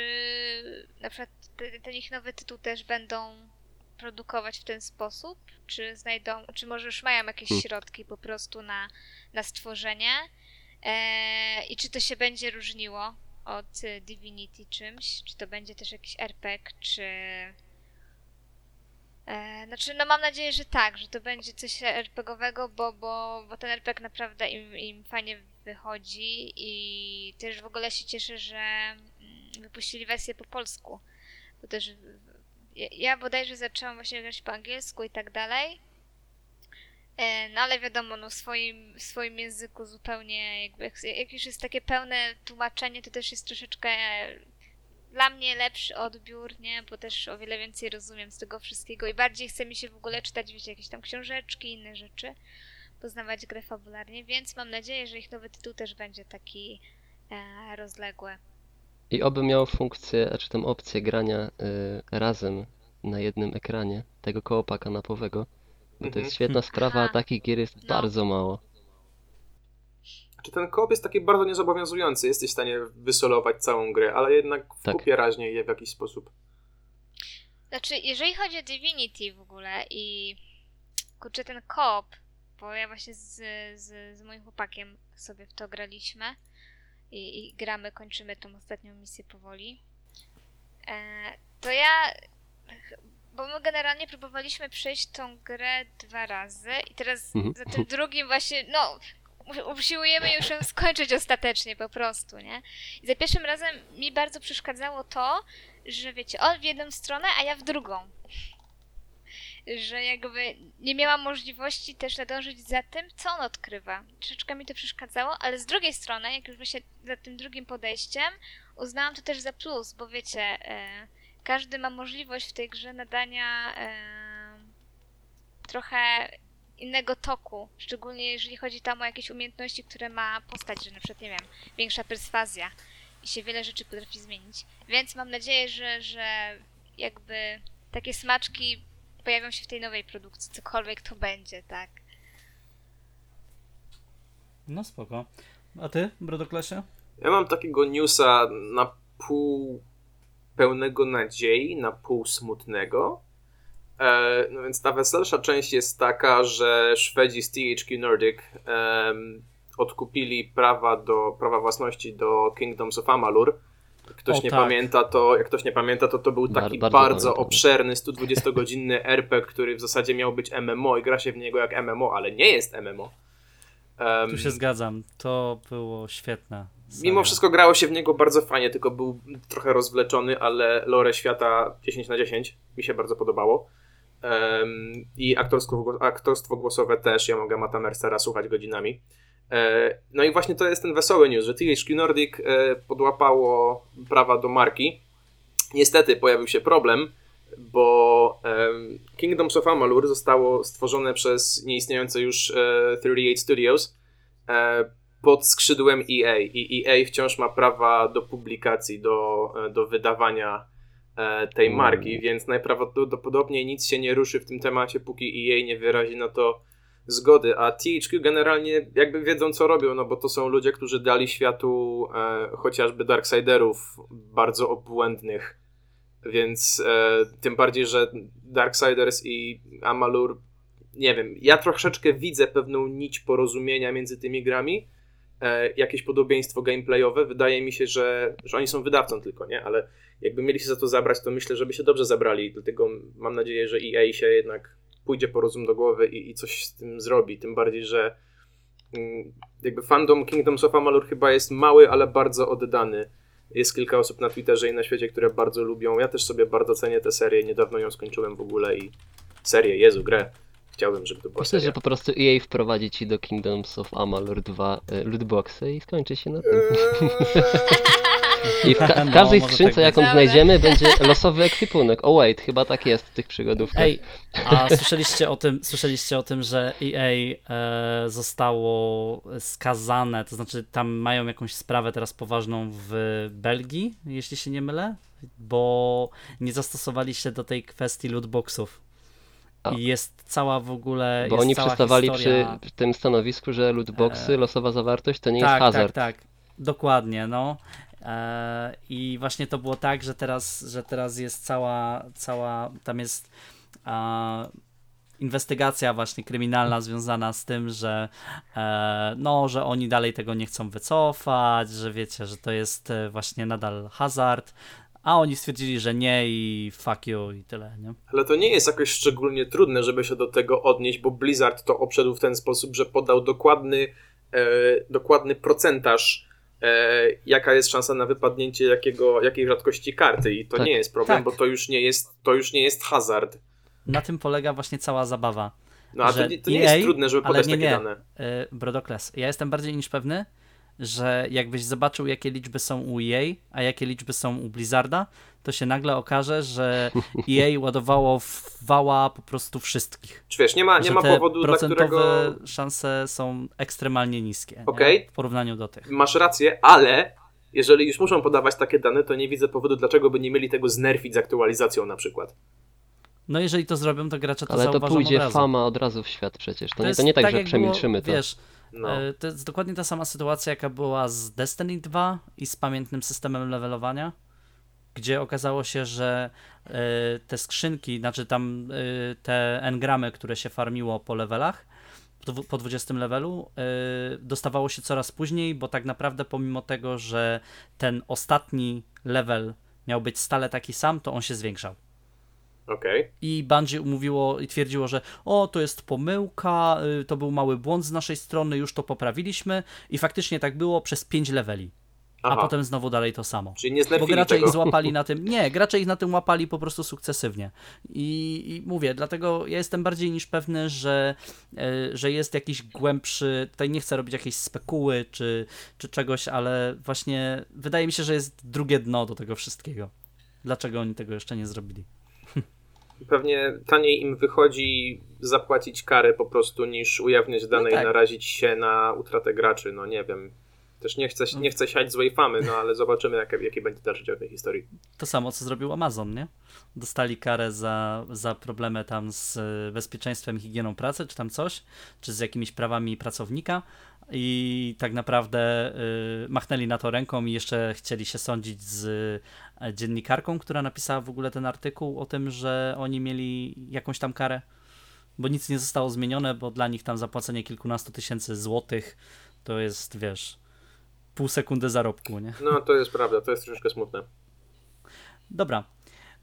na przykład te- ten ich nowy tytuł też będą produkować w ten sposób, czy znajdą, czy może już mają jakieś Hmm. środki po prostu na, na stworzenie e, i czy to się będzie różniło od y, Divinity czymś, czy to będzie też jakiś RPG, czy... E, znaczy, no mam nadzieję, że tak, że to będzie coś RPGowego, bo, bo, bo ten RPG naprawdę im, im fajnie wychodzi i też w ogóle się cieszę, że mm, wypuścili wersję po polsku. Bo też ja- bodajże zaczęłam właśnie grać po angielsku i tak dalej. E, No ale wiadomo, no swoim, swoim języku zupełnie jakby, jak- jak już jest takie pełne tłumaczenie, to też jest troszeczkę dla mnie lepszy odbiór, nie? Bo też o wiele więcej rozumiem z tego wszystkiego i bardziej chce mi się w ogóle czytać, wiecie, jakieś tam książeczki, inne rzeczy, poznawać grę fabularnie, więc mam nadzieję, że ich nowy tytuł też będzie taki e, rozległy. I oby miał funkcję, a czy tam opcję grania y, razem na jednym ekranie, tego koopa kanapowego, bo to Mhm. jest świetna sprawa, a Aha. takich gier jest No. bardzo mało. Czy ten koop jest taki bardzo niezobowiązujący? Jesteś w stanie wysolować całą grę, ale jednak w Tak. kupie raźnie je w jakiś sposób. Znaczy, jeżeli chodzi o Divinity w ogóle i kurczę ten koop, bo ja właśnie z, z, z moim chłopakiem sobie w to graliśmy i, i gramy, kończymy tą ostatnią misję powoli, e, to ja, bo my generalnie próbowaliśmy przejść tą grę dwa razy i teraz Mhm. za tym drugim właśnie, no usiłujemy już ją skończyć ostatecznie po prostu, nie? I za pierwszym razem mi bardzo przeszkadzało to, że wiecie, on w jedną stronę, a ja w drugą. Że jakby nie miałam możliwości też nadążyć za tym, co on odkrywa. Troszeczkę mi to przeszkadzało, ale z drugiej strony, jak już właśnie za tym drugim podejściem, uznałam to też za plus, bo wiecie, e, każdy ma możliwość w tej grze nadania e, trochę innego toku, szczególnie jeżeli chodzi tam o jakieś umiejętności, które ma postać, że na przykład, nie wiem, większa perswazja i się wiele rzeczy potrafi zmienić. Więc mam nadzieję, że, że jakby takie smaczki pojawią się w tej nowej produkcji, cokolwiek to będzie, tak. No spoko. A ty, Brodoklesie? Ja mam takiego newsa na pół pełnego nadziei, na pół smutnego. E, no więc ta weselsza część jest taka, że Szwedzi z THQ Nordic em, odkupili prawa do prawa własności do Kingdoms of Amalur. Ktoś O, nie tak. pamięta, to jak ktoś nie pamięta, to to był Bar- taki bardzo bardzo, pamiętam. obszerny 120-godzinny RPG, który w zasadzie miał być MMO i gra się w niego jak MMO, ale nie jest MMO. Em, Tu się zgadzam. To było świetne. Mimo wszystko grało się w niego bardzo fajnie, tylko był trochę rozwleczony, ale lore świata 10 na 10 mi się bardzo podobało. Em, I aktorstwo, aktorstwo głosowe też, ja mogę Mata Mercera słuchać godzinami. E, no i właśnie to jest ten wesoły news, że THQ Nordic e, podłapało prawa do marki. Niestety pojawił się problem, bo em, Kingdoms of Amalur zostało stworzone przez nieistniejące już e, 38 Studios e, pod skrzydłem EA i EA wciąż ma prawa do publikacji, do, e, do wydawania e, tej Mm. marki, więc najprawdopodobniej nic się nie ruszy w tym temacie, póki EA nie wyrazi na to zgody, a THQ generalnie jakby wiedzą co robią, no bo to są ludzie, którzy dali światu e, chociażby Darksiderów bardzo obłędnych, więc e, tym bardziej, że Darksiders i Amalur nie wiem, ja troszeczkę widzę pewną nić porozumienia między tymi grami, e, jakieś podobieństwo gameplayowe. Wydaje mi się, że, że oni są wydawcą tylko, nie? Ale jakby mieli się za to zabrać, to myślę, żeby się dobrze zabrali. Dlatego mam nadzieję, że EA się jednak pójdzie po rozum do głowy i, i coś z tym zrobi. Tym bardziej, że mm, jakby fandom Kingdoms of Amalur chyba jest mały, ale bardzo oddany. Jest kilka osób na Twitterze i na świecie, które bardzo lubią. Ja też sobie bardzo cenię tę serię. Niedawno ją skończyłem w ogóle i serię, Jezu, grę. Chciałbym, żeby to była Myślę, seria. że po prostu EA wprowadzi ci do Kingdoms of Amalur 2 y, lootboxy i skończy się na tym. I w, ka- No, w każdej może skrzynce, tak jaką być. znajdziemy, będzie losowy ekwipunek. O wait, chyba tak jest w tych przygodówkach. Ej, a słyszeliście o tym, słyszeliście o tym, że EA e, zostało skazane, to znaczy tam mają jakąś sprawę teraz poważną w Belgii, jeśli się nie mylę, bo nie zastosowali się do tej kwestii lootboxów. A. I jest cała w ogóle. Bo jest oni cała przystawali historia... przy tym stanowisku, że lootboxy, E, losowa zawartość to nie tak, jest hazard. Tak, tak, dokładnie, no. E, I właśnie to było tak, że teraz, że teraz jest cała, cała tam jest inwestygacja właśnie kryminalna związana z tym, że e, no, że oni dalej tego nie chcą wycofać, że wiecie, że to jest e, właśnie nadal hazard, a oni stwierdzili, że nie i fuck you i tyle, nie? Ale to nie jest jakoś szczególnie trudne, żeby się do tego odnieść, bo Blizzard to obszedł w ten sposób, że podał dokładny, e, dokładny procentaż, jaka jest szansa na wypadnięcie jakiego, jakiej rzadkości karty. I to Tak. nie jest problem, Tak. bo to już nie jest, to już nie jest hazard. Na tym polega właśnie cała zabawa. No a to, to nie EA, jest trudne, żeby podać nie, takie nie. dane. Y, Brodokles, ja jestem bardziej niż pewny, że jakbyś zobaczył, jakie liczby są u EA, a jakie liczby są u Blizzarda, to się nagle okaże, że EA ładowało w wała po prostu wszystkich. Czy wiesz, nie ma, nie że ma te powodu, dla którego szanse są ekstremalnie niskie nie? Okej. w porównaniu do tych. masz rację, ale jeżeli już muszą podawać takie dane, to nie widzę powodu, dlaczego by nie mieli tego znerfić z aktualizacją na przykład. No jeżeli to zrobią, to gracze to Ale to zauważą pójdzie od razu. fama od razu w świat przecież. To, nie, jest to nie tak, że jak przemilczymy było, to. Wiesz, No. E, To jest dokładnie ta sama sytuacja, jaka była z Destiny 2 i z pamiętnym systemem levelowania, gdzie okazało się, że e, te skrzynki, znaczy tam e, te engramy, które się farmiło po levelach, po dwu- po 20 levelu, dostawało się coraz później, bo tak naprawdę pomimo tego, że ten ostatni level miał być stale taki sam, to on się zwiększał. Okej. I Bungie umówiło i twierdziło, że o, to jest pomyłka, y, to był mały błąd z naszej strony, już to poprawiliśmy i faktycznie tak było przez 5 leveli. A Aha. potem znowu dalej to samo. Czyli nie Bo gracze tego. ich złapali na tym. Nie, gracze ich na tym łapali po prostu sukcesywnie. I, I mówię, dlatego ja jestem bardziej niż pewny, że, e, że jest jakiś głębszy. Tutaj nie chcę robić jakiejś spekuły czy, czy czegoś, ale właśnie wydaje mi się, że jest drugie dno do tego wszystkiego. Dlaczego oni tego jeszcze nie zrobili? Pewnie taniej im wychodzi zapłacić karę po prostu niż ujawniać dane tak. i narazić się na utratę graczy. No nie wiem. Też nie chcę, nie chcę siać złej famy, no ale zobaczymy, jaki, jaki będzie dalszy ciąg tej historii. To samo, co zrobił Amazon, nie? Dostali karę za, za problemy tam z e, bezpieczeństwem, higieną pracy, czy tam coś, czy z jakimiś prawami pracownika i tak naprawdę y, machnęli na to ręką i jeszcze chcieli się sądzić z e, dziennikarką, która napisała w ogóle ten artykuł o tym, że oni mieli jakąś tam karę, bo nic nie zostało zmienione, bo dla nich tam zapłacenie kilkunastu tysięcy złotych to jest, wiesz, pół sekundy zarobku, nie? No to jest prawda, to jest troszeczkę smutne. Dobra,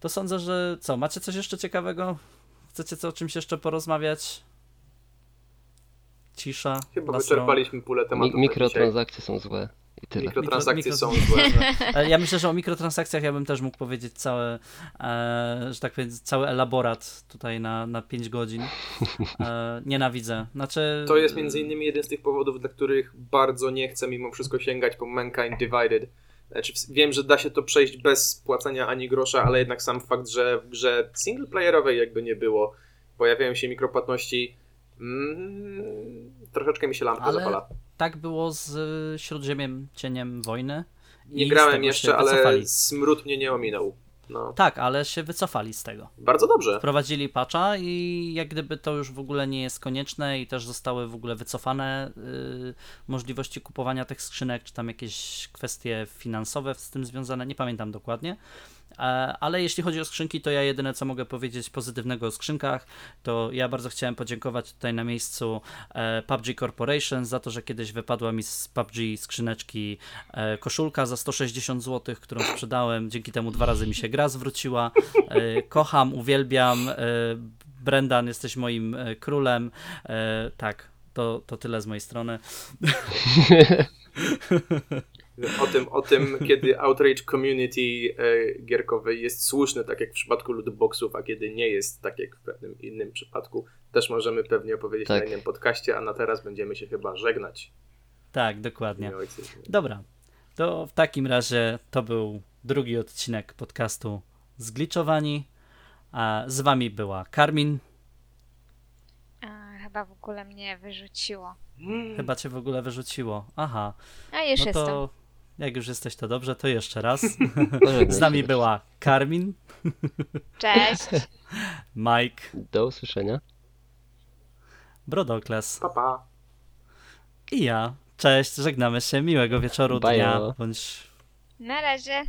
to sądzę, że co, macie coś jeszcze ciekawego? Chcecie co o czymś jeszcze porozmawiać? Cisza. Chyba wyczerpaliśmy pulę tematów. mikrotransakcje są złe. I tyle. Mikrotransakcje Mikro- są złe. Ja myślę, że o mikrotransakcjach ja bym też mógł powiedzieć całe, e, że tak powiem, cały elaborat tutaj na, na 5 godzin. E, nienawidzę. Znaczy, To jest między innymi jeden z tych powodów, dla których bardzo nie chcę mimo wszystko sięgać po Mankind Divided. Znaczy, wiem, że da się to przejść bez płacenia ani grosza, ale jednak sam fakt, że w grze singleplayerowej jakby nie było, pojawiają się mikropłatności, mm, troszeczkę mi się lampka Ale zapala. tak było z y, Śródziemiem Cieniem Wojny. Nie grałem jeszcze, ale smród mnie nie ominął. No, Tak, ale się wycofali z tego. bardzo dobrze. Wprowadzili patcha i jak gdyby to już w ogóle nie jest konieczne i też zostały w ogóle wycofane y, możliwości kupowania tych skrzynek, czy tam jakieś kwestie finansowe z tym związane, nie pamiętam dokładnie. E, Ale jeśli chodzi o skrzynki, to ja jedyne co mogę powiedzieć pozytywnego o skrzynkach, to ja bardzo chciałem podziękować tutaj na miejscu e, PUBG Corporation za to, że kiedyś wypadła mi z PUBG skrzyneczki e, koszulka za 160 zł, którą sprzedałem. Dzięki temu dwa razy mi się gra zwróciła. Kocham, uwielbiam. Brendan, jesteś moim królem. Tak, to, to tyle z mojej strony. O tym, o tym, kiedy outrage community e, gierkowej jest słuszny, tak jak w przypadku lootboxów, a kiedy nie jest, tak jak w pewnym innym przypadku, też możemy pewnie opowiedzieć Tak. na innym podcaście, a na teraz będziemy się chyba żegnać. Tak, dokładnie. Dobra, to w takim razie to był drugi odcinek podcastu Zgliczowani. A z wami była Karmin. A, chyba w ogóle mnie wyrzuciło. Mm. Chyba cię w ogóle wyrzuciło. Aha, A już no jestem. to Jak już jesteś, to dobrze, to jeszcze raz. Z nami była Karmin, Cześć! Mike, Do usłyszenia. Brodokles Pa, pa. i ja. Cześć, żegnamy się, miłego wieczoru, Bajo. dnia, bądź Na razie.